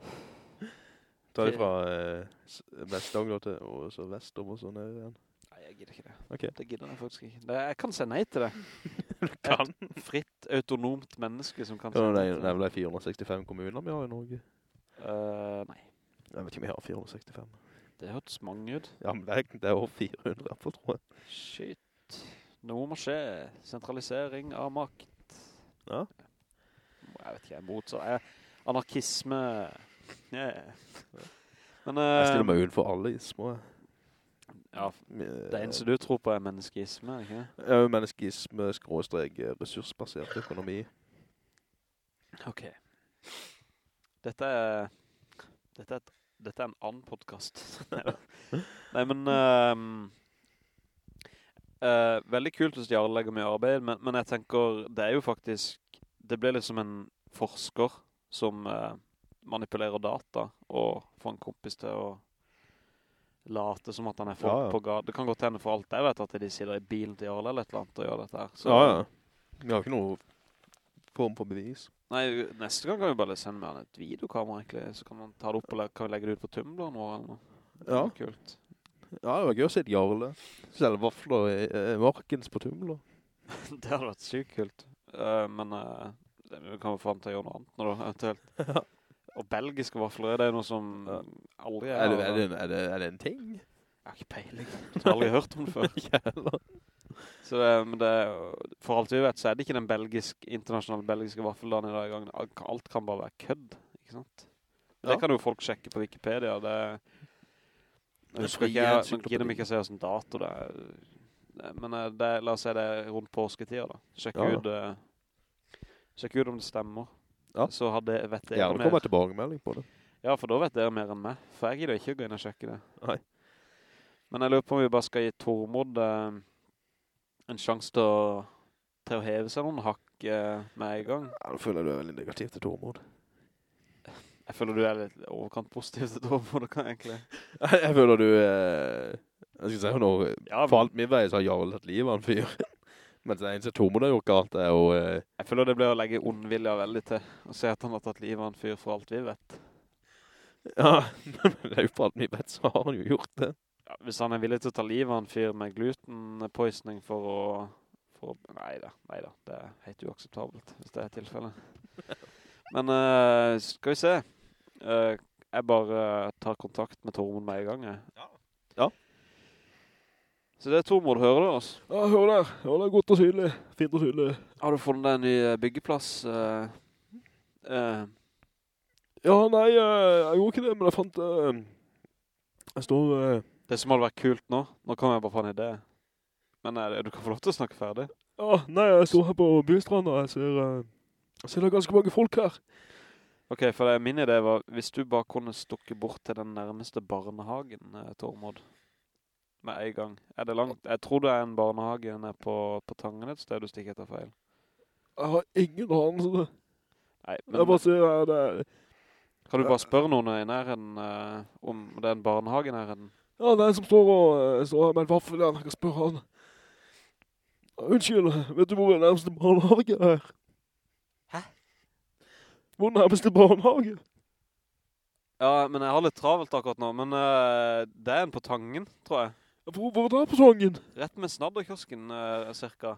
Ta det fra eh, Vest-Agder til og så Vestom og sånn igjen. Nei, jeg gidder ikke det. Ok. Det gidder jeg faktisk ikke. Det, jeg kan si nei til det. du Kan. Et fritt, autonomt menneske som kan Kan si nei til det. nevne de 465 kommuner vi har i Norge? Uh, nei, Jeg vet ikke om vi har 465. det hørtes mange ut. Ja, men det er, det er over 400 i hvert fall, tror jeg. Shit. Noe må skje. Sentralisering av makt. Ja. Jeg vet ikke, jeg mot så. Jeg, anarkisme. Yeah. Men Jeg stiller eh, meg utenfor alle ismer. ja, det eneste du tror på er menneskeisme, er ikke? Ja, menneskisme, skråstrek, eh, ressursbasert økonomi. Ok. Dette er, dette er, dette er en annen podcast. Nei, men ehm, eh, veldig kult hvis Jarl legger mye arbeid, men, men jeg tenker, det er jo faktisk, det blir liksom en forsker som eh, manipulerer data og får en kompis til å late som at han er folk Ja, ja. på gata. Det kan godt hende for alt jeg vet at de sitter i bilen til Jarl eller et eller annet og gjør dette her. Så- Ja, ja. Vi har ikke noe form for bevis. Nei, neste gang kan vi bare sende med han et videokamera egentlig, så kan man ta det opp og le kan vi legge det ut på Tumblr nå eller noe. Ja. Kult. Ja, det var gøy å se et Jarle. Selge vafler i i markens på Tumler. det hadde vært sykt kult. Uh, men uh, vi kan jo frem til å gjøre noe annet nå da, eventuelt. Og belgiske vafler, er det noe som Ja. aldri Er det, har- er, det, er, det, er det en ting? Jeg har ikke peiling. Jeg har aldri hørt om det før. Så det, men det, for alt vi vet, så er det ikke den belgisk, internasjonale belgiske vaffeldagen i dag i gang. Alt, kan bare være kødd, ikke sant? Ja. Det kan jo folk sjekke på Wikipedia. Det, jeg husker ikke, jeg, gidder de ikke se hvordan dato det er. Men eh, det, la oss si det er rundt påsketider da. Sjekk Ja, ja. ut, uh, sjekk ut om det stemmer. Ja. Så hadde, vet dere Gjerne mer. kommer tilbakemelding på det. Ja, for da vet dere mer enn meg. For jeg gidder ikke å gå inn og sjekke det. Nei. Men jeg lurer på om vi bare skal gi Tormod uh, en sjanse til å, til å heve seg noen hakk uh, med en gang. Ja, nå føler jeg du er veldig negativ til Tormod. Jeg føler du er litt overkant positiv til jeg egentlig. Jeg føler du eh, Jeg skal si når Ja, For alt min vei så har Jarl tatt livet av en fyr. Mens det eneste Tormod har gjort galt er jo eh, Jeg føler det blir å legge ondvilja veldig til. Å se at han har tatt livet av en fyr for alt vi vet. Ja, men det er jo for alt vi vet så har han jo gjort det. Ja, hvis han er villig til å ta livet av en fyr med gluten-poisoning for å... For, nei da, nei da. Det er helt uakseptabelt, hvis det er tilfellet. Men eh, skal vi se. Eh, jeg bare tar kontakt med Tormod med en gang. jeg. Ja. Så det er Tormod, hører du oss? Ja, hører der. Hører det er godt og tydelig. Fint og synlig. Har du funnet deg en ny eh, byggeplass? Uh, uh. Ja, nei, jeg gjorde ikke det, men jeg fant... Jeg står... det som hadde vært kult nå, nå kan jeg bare få en idé. Men eh, du kan få lov til å snakke ferdig. Ja, nei, jeg står her på bystranda. Jeg ser... Jeg ser det er ganske mange folk her. Ok, for det, min idé var, hvis du bare kunne stukke bort til den nærmeste barnehagen, eh, Tormod, med en gang. Er det langt? Jeg tror det er en barnehage nede på, på Tangen et sted du stikker etter feil. Jeg har ingen anelse. Nei, men... Jeg bare sier her, det er... kan du bare spørre noen i nærheten uh, om det er en barnehage i nærheten? Ja, det er en som står og eh, står med en vaffel. Jeg kan spørre han. Unnskyld, vet du hvor den nærmeste barnehage er? Hvor nærmeste barnehage? Ja, men jeg har litt travelt akkurat nå, men uh, det er en på Tangen, tror jeg. Hvor, hvor det på tangen? Rett med snadderkiosken, uh, cirka.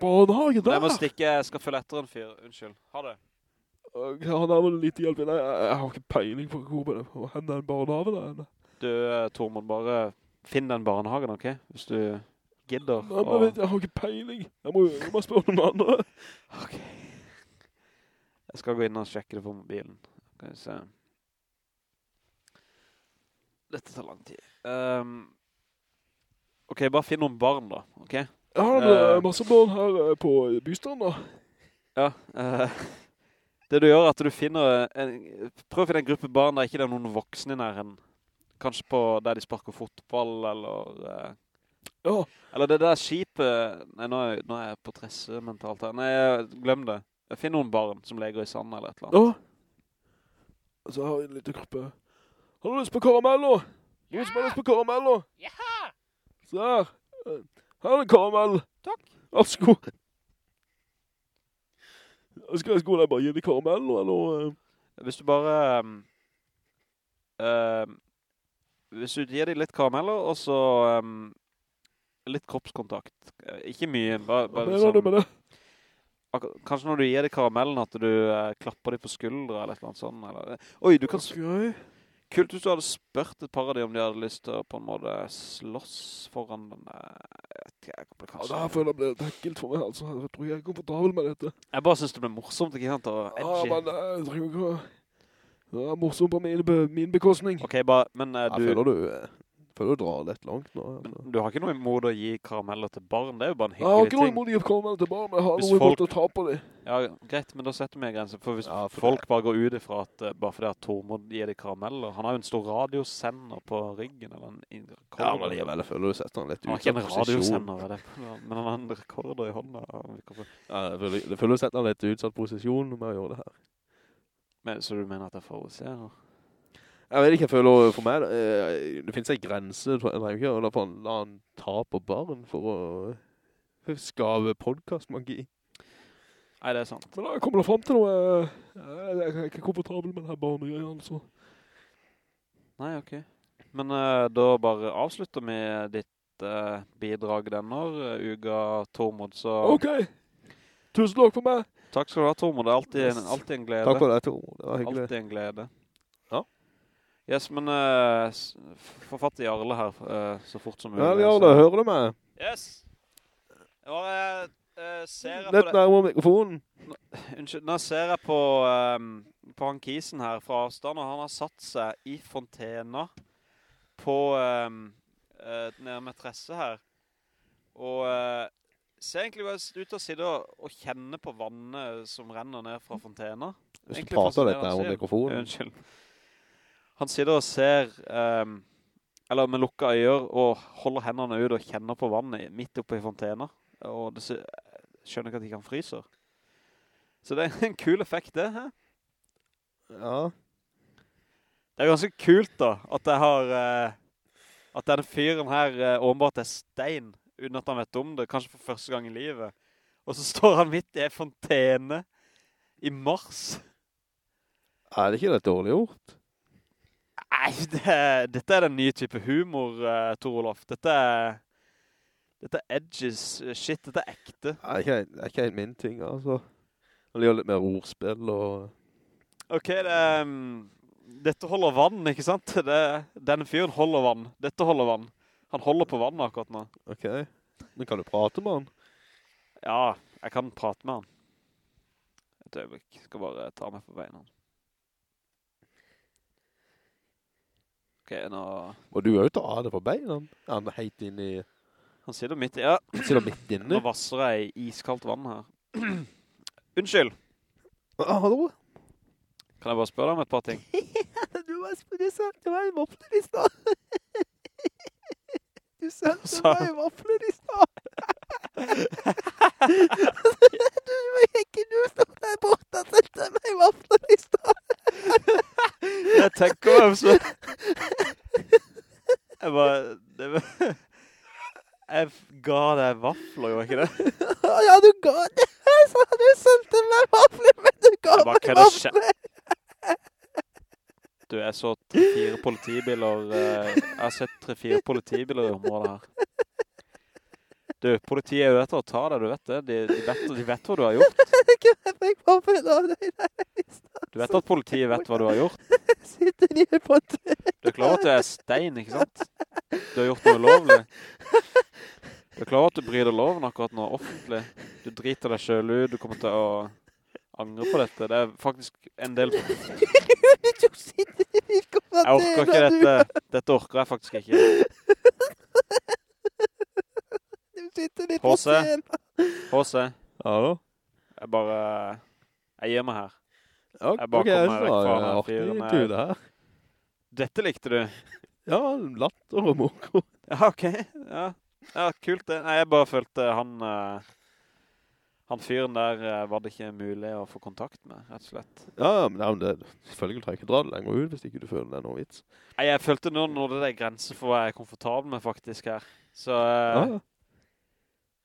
Barnehage Jeg må der? stikke, jeg skal følge etter en fyr. Unnskyld. Ha det. Jeg Han har vel litt hjelp. jeg, jeg har ikke peiling på hvor hen den barnehagen barnehage der. Du, Tormund, bare finn den barnehagen, ok? Hvis du gidder. Nei, men og- vet, jeg har ikke peiling. Jeg må, jeg må spørre noen andre. Ok. Jeg skal gå inn og sjekke det på mobilen. Kan vi se. Dette tar lang tid. Um, ok, bare finn noen barn da, ok? Jeg har uh, masse barn her uh, på bystaden da. Ja, uh, det du gjør er at du finner en, prøv å finne en gruppe barn der ikke det er noen voksne i nærheten. Kanskje på der de sparker fotball, eller... Uh, Ja, eller det der skipet... Nei, nå er, nå er jeg på tresse mentalt her. Nei, glem det. Jeg finner noen barn som leger i sand eller et eller annet. ja. Og så har vi en liten gruppe. Har du lyst på? Noen som har lyst på karameller? Ja! Se her. Her er det karamell. Takk. Vær så god. Skal jeg skole deg bare gi deg karameller, eller? eh? Hvis du bare... ehm, ehm, hvis du gir dem litt karameller, og så um, litt kroppskontakt. Ikke mye. Bare, Hva bare mener du sånn- med det? Kanskje når du gir deg karamellen at du eh, klapper dem på skuldra eller et eller annet sånt. Eller, oi, du kan... Okay. Kult hvis du hadde spørt et par av dem om de hadde lyst til å på en måte slåss foran den... eh, Jeg vet ikke, Ja, det her føler jeg litt ekkelt for meg, altså. Jeg tror jeg er komfortabel med dette. Jeg bare synes det ble morsomt, ikke sant? Og Ja, edgy. men eh, jeg trenger ikke... Det er morsomt på min, min bekostning. Ok, bare, men du... Jeg føler du, eh, føler du drar litt langt nå. Men du har ikke noe imot å gi karameller til barn, det er jo bare en hyggelig ting. Jeg har ikke noe imot å gi karameller til barn, men jeg har Hvis noe imot folk- å ta på dem. Ja, greit, men da setter vi en grense, for hvis Ja, for folk bare går ut ifra at, eh, bare fordi at Tormod gir de karameller, han har jo en stor radiosender på ryggen, eller en rekorder. Ja, men likevel, jeg føler du setter han litt Han har ikke en radiosender, er det, men han har en rekorder i hånda. Ja, jeg føler, jeg føler du setter han litt utsatt posisjon med å gjøre det her. Men, så du mener at jeg foruserer? Jeg vet ikke, jeg føler for meg, det finnes en grense, jeg trenger ikke å la han- ta på barn for å skave podcastmagi. Nei, det er sant. Men da kommer det frem til noe... eh, Jeg jeg er ikke komfortabel med denne barnegreien, altså. Nei, ok. Men uh, da bare avslutter vi ditt uh, bidrag denne år, Uga Tormod, så Ok. Tusen takk for meg. takk skal du ha, Tormod. Det er alltid, en, alltid en glede. Takk for deg, Tormod. Det var hyggelig. Altid en glede. Yes, men uh, få fatt i Arle her uh, så fort som mulig. Ja, vi gjør det. Hører du meg? Yes! Jeg jeg uh, ser jeg Litt nærmere mikrofonen. Unnskyld, nå ser jeg på, um, på han kisen her fra avstand, og han har satt seg i fontena på um, nede med tresse her. Og uh, ser egentlig bare ut til å sitte og, og kjenne på vannet som renner ned fra fontena. Hvis du prater litt nærmere mikrofonen. Unnskyld. Han sitter og ser, um, eller med lukka øyer, og holder hendene ut og kjenner på vannet midt oppe i fontena. Og det ser, skjønner ikke at ikke han fryser. Så det er en kul effekt det, hæ? Ja. Det er ganske kult da, at jeg har, Uh, at denne fyren her uh, åpenbart er stein, uten at han vet om det, kanskje for første gang i livet. Og så står han midt i en fontene i mars. Er det ikke det dårlig gjort? Nei, det, dette er den nye type humor, uh, Tor Olof. Dette er, dette er edges shit, dette er ekte. Er det er ikke helt min ting, altså. Det gjør litt mer ordspill og... Ok, det, mm, dette holder vann, ikke sant? Det, denne fyren holder vann. Dette holder vann. Han holder på vann akkurat nå. Ok. Men kan du prate med han? Ja, jeg kan prate med han. Et øyeblikk. Skal bare ta meg på beina. Ok, nå... Og du er jo til å ha det på beina. Han er helt inn i... Han sitter midt. Ja, Han sitter midt inne. nå vasser jeg i iskaldt vann her. Unnskyld. Ah, hallo? Kan jeg bare spørre deg om et par ting? Du var du sa det var en vafler i stad. Du sa det var en vafler i stad. Du var ikke du som der borte og sendte meg vafler i stad. Jeg tenker meg så... Jeg bare... Det var... Jeg ga deg vafler, gjorde jeg ikke det? Ja, du ga det. Du sendte meg vafler, men du ga bare meg vafler. Du, jeg så tre-fire politibiler. eh, jeg har sett tre-fire politibiler i området her. Du, politiet er jo etter å ta deg, du vet det. De, de, vet, de vet hva du har gjort. Deg. Du vet at politiet vet hva du har gjort. Sitter nede på Du er klar at du er stein, ikke sant? Du har gjort noe ulovlig. Du er klar at du bryter loven akkurat nå, offentlig. Du driter deg selv ut, du kommer til å angre på dette. Det er faktisk en del... Jeg orker ikke dette. Dette orker jeg faktisk ikke. Du ditt. H.C. H.C. Ja da. Jeg bare... Jeg gir meg her. Ja, Jeg bare ok, kommer vekk fra fyren her. tur det her. Dette likte du. Ja, latter og moro. Ja, ok. Ja, ja kult det. Nei, jeg bare følte han... eh, han fyren der eh, var det ikke mulig å få kontakt med, rett og slett. Ja, men, ja, men det, selvfølgelig trenger jeg ikke dra det lenger ut hvis ikke du føler det er noe vits. Nei, jeg følte nå når det grenser for hva jeg er komfortabel med faktisk her. Så Uh, Ja, ja.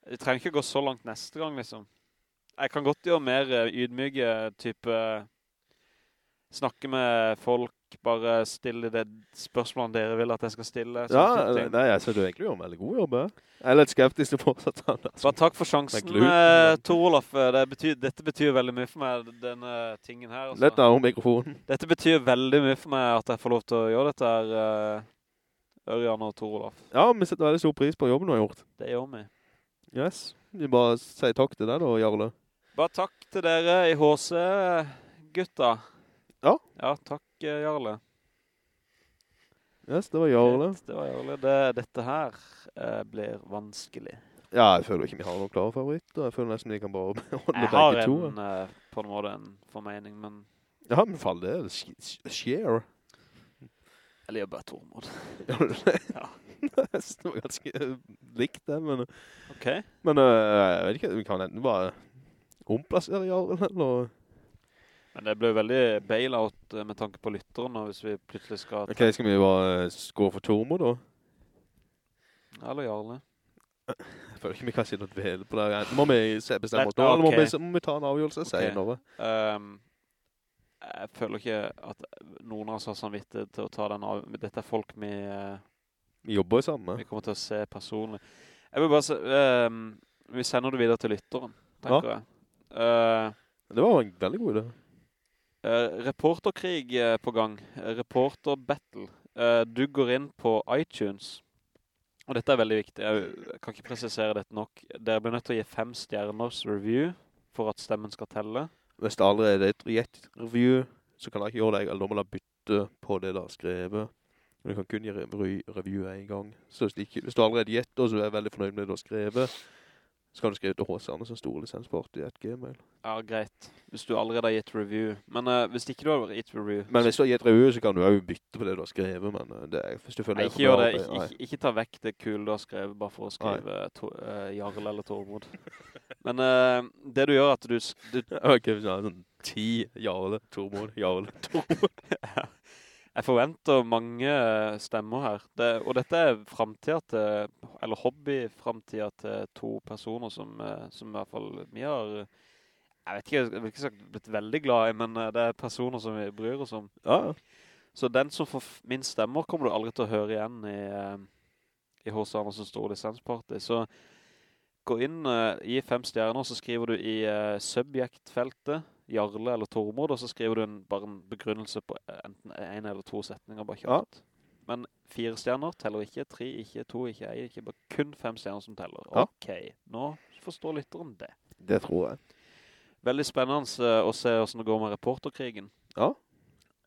Vi trenger ikke gå så langt neste gang, liksom. Jeg kan godt gjøre mer ydmyge type snakke med folk, bare stille det spørsmålet dere vil at jeg skal stille. Ja, nei, jeg synes du egentlig gjør en veldig god jobb, jeg. Jeg er litt skeptisk til fortsatt han. Bare takk for sjansen, eh, Tor Olaf. Eh, Det betyr, dette betyr veldig mye for meg, denne tingen her. altså. Litt nærmere mikrofonen. Dette betyr veldig mye for meg at jeg får lov til å gjøre dette her, eh, Ørjan og Tor Olaf. Ja, vi setter veldig stor pris på jobben du har gjort. Det gjør vi. Yes. Vi bare sier takk til deg da, Jarle. Bare takk til dere i HC, gutta. Ja. Ja, takk, eh, Jarle. Yes, det var Jarle. Det var Jarle. Det, dette her eh, blir vanskelig. Ja, jeg føler ikke vi har noen klare favoritter. Jeg føler nesten vi kan bare Jeg har begge to. en, eh, på en måte en formening, men Ja, men fall det. Sh- Share. jeg liker bare Tormod. Ja. Jeg synes det var ganske likt det, men... Ok. Men uh, jeg vet ikke, vi kan enten bare omplassere Jarl, eller... Men det blir veldig bailout eh, med tanke på lytteren, og hvis vi plutselig skal... Ok, skal vi bare gå for Tormo da? Eller Jarle. Jeg føler ikke vi kan si noe vel på det. Må vi se bestemme oss nå, eller må vi, må vi ta en avgjørelse senere. Um, jeg føler ikke at noen av oss har samvittighet til å ta den av. Dette er folk vi, uh, jobber sammen. vi kommer til å se personlig. Jeg vil bare se, ehm, vi sender det videre til lytteren, tenker jeg. Uh, Det var en veldig god idé. Uh, reporterkrig eh, på gang. Reporterbattle. Du går inn på iTunes. Og dette er veldig viktig. Jeg, kan ikke presisere dette nok. Dere blir nødt til å gi fem stjerners review for at stemmen skal telle. Hvis det allerede er et reject-review, så kan jeg ikke gjøre det, eller da må jeg bytte på det der skrevet. Men du kan kun gi re- review en gang. Så hvis, ikke, hvis du allerede gjetter, så er jeg veldig fornøyd med det du har skrevet, så kan du skrive til H.C. Andersen Store lisensport i et gmail. Ja, greit. Hvis du allerede har gitt review. Men uh, hvis ikke du har gitt review... Men hvis du har gitt review, så kan du jo bytte på det du har skrevet, men uh, det er, hvis du føler Nei, ikke gjør det. Ikke, ikke, ikke ta vekk det kule du har skrevet, bare for å skrive to, uh, Jarl eller Tormod. Men eh, det du gjør er at du... du. Ok, hvis du har sånn ti Jarle, Tormod, Jarle, Tormod. jeg forventer mange eh, stemmer her. Det, og dette er fremtiden til, eller hobby-fremtiden til to personer som, eh, som i hvert fall vi har... Jeg vet ikke, jeg vil ikke sagt blitt veldig glad i, men eh, det er personer som vi bryr oss om. Ja. Så den som får min stemmer kommer du aldri til å høre igjen i, i H.C. Andersen Store Lisensparty. Så gå inn, gi fem stjerner, så skriver du i subjektfeltet Jarle eller Tormod, og så skriver du en, bare en begrunnelse på enten en eller to setninger, bare kjapt. Men fire stjerner teller ikke, tre, ikke to, ikke ei, ikke bare kun fem stjerner som teller. Ja. Ok, nå forstår lytteren det. Det tror jeg. Veldig spennende eh, å se hvordan det går med reporterkrigen. Ja.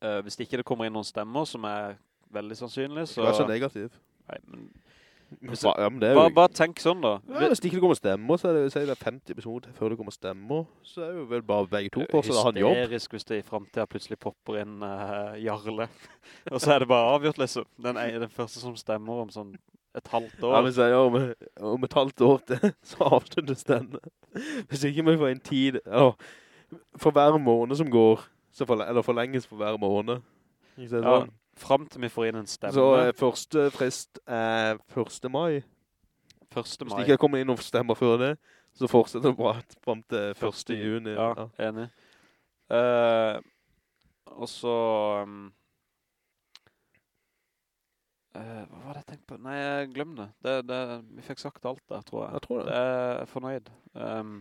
Eh, hvis ikke det kommer inn noen stemmer, som er veldig sannsynlig, så... Det er så negativ. Nei, men Hvis, ja, men det er jo... bare, bare tenk sånn da. Ja, hvis det ikke kommer stemmer, så er det, så er det 50 episoder før det kommer stemmer. Så er det jo vel bare begge to på, så da har han jobb. Hysterisk hvis det i fremtiden plutselig popper inn uh, Jarle. og så er det bare avgjort liksom. Den, er den første som stemmer om sånn et halvt år. Ja, men så ja, om, om et halvt år til, så avsluttes den. Hvis ikke vi får en tid, eller for hver måned som går, så for eller forlenges for hver måned. Ikke sant, ja, sånn? Frem til vi får inn en stemme. Så uh, første frist er 1. mai. 1. Hvis mai. det ikke kommer inn noen stemmer før det, så fortsetter det bra frem til 1. 1. juni. Ja, enig. Uh, og så... um, uh, hva var det jeg tenkte på? Nei, jeg glemte det. det, vi fikk sagt alt der, tror jeg. Jeg tror det. Det er fornøyd. Um,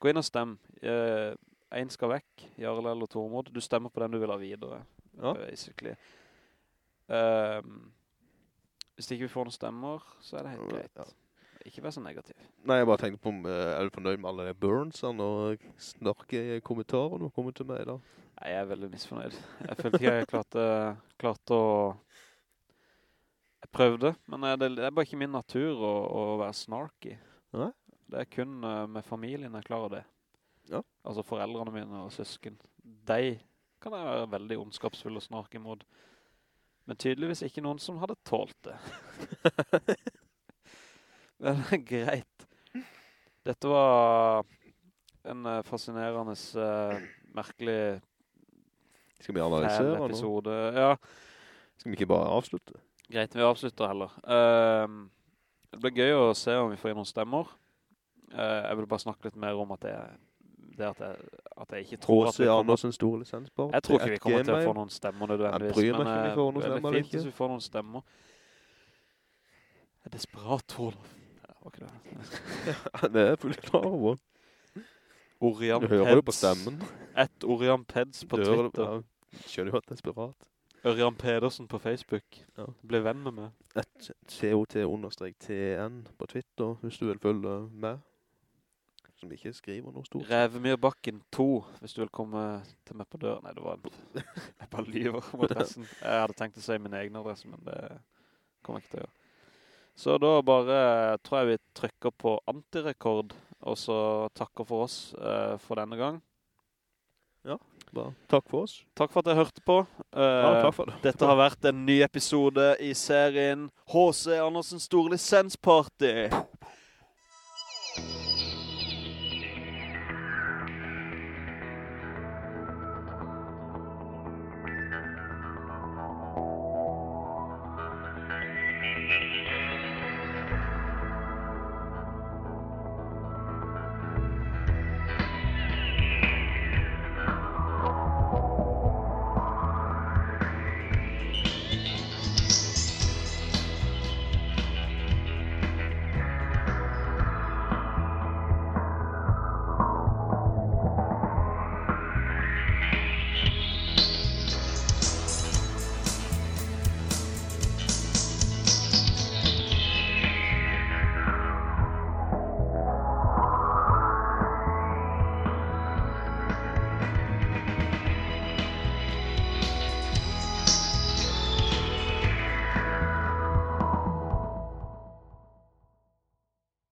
gå inn og stem. Uh, en skal vekk, Jarle eller Tormod. Du stemmer på den du vil ha videre, Ja. basically. Um, hvis ikke vi får noen stemmer, så er det helt greit. Ja. Ikke vær så negativ. Nei, jeg bare tenkte på om, uh, er du fornøyd med alle de burnsene og snakke kommentarer du kommer til meg da? Nei, jeg er veldig misfornøyd. Jeg følte ikke jeg klarte, klarte å... Jeg prøvde, men det, det er bare ikke min natur å, å være snarky. Nei? Det er kun eh, med familien jeg klarer det. Ja. Altså foreldrene mine og søsken. De kan jeg være veldig ondskapsfull og snarky imot. Men tydeligvis ikke noen som hadde tålt det. Men det er greit. Dette var en eh, fascinerende, eh, merkelig Skal vi analysere episode. Ja, Skal vi ikke bare avslutte? greit, vi avslutter heller. Uh, det blir gøy å se om vi får inn noen stemmer. Uh, jeg vil bare snakke litt mer om at jeg, det at jeg, at jeg ikke tror at H.C. vi kommer... Andersen store lisensbar. Jeg tror ikke vi kommer til å få noen stemmer nødvendigvis. Jeg bryr meg men, ikke om vi eh, får noen veldig Det er fint hvis vi får noen stemmer. Jeg er desperat, Olof. Var det? er fullt klar over. Orian Du hører jo på stemmen. Et Orian Peds på Du hører Twitter. ja. Skjønner jo at det er desperat. Ørjan Pedersen på Facebook. Ja. Ble venn med meg. Et COT-TN på Twitter, hvis du vil følge med. Som ikke skriver noe stort. Revemyrbakken 2, hvis du vil komme til meg på døren. Nei, det var en... Jeg bare lyver om adressen. Jeg hadde tenkt å si min egen adresse, men det kommer jeg ikke til å gjøre. Så da bare tror jeg vi trykker på antirekord, og så takker for oss eh, for denne gang. Bra. Takk for oss. Takk for at dere hørte på. Uh, Ja, det. Dette har vært en ny episode i serien H.C. Andersen Store Lisensparty.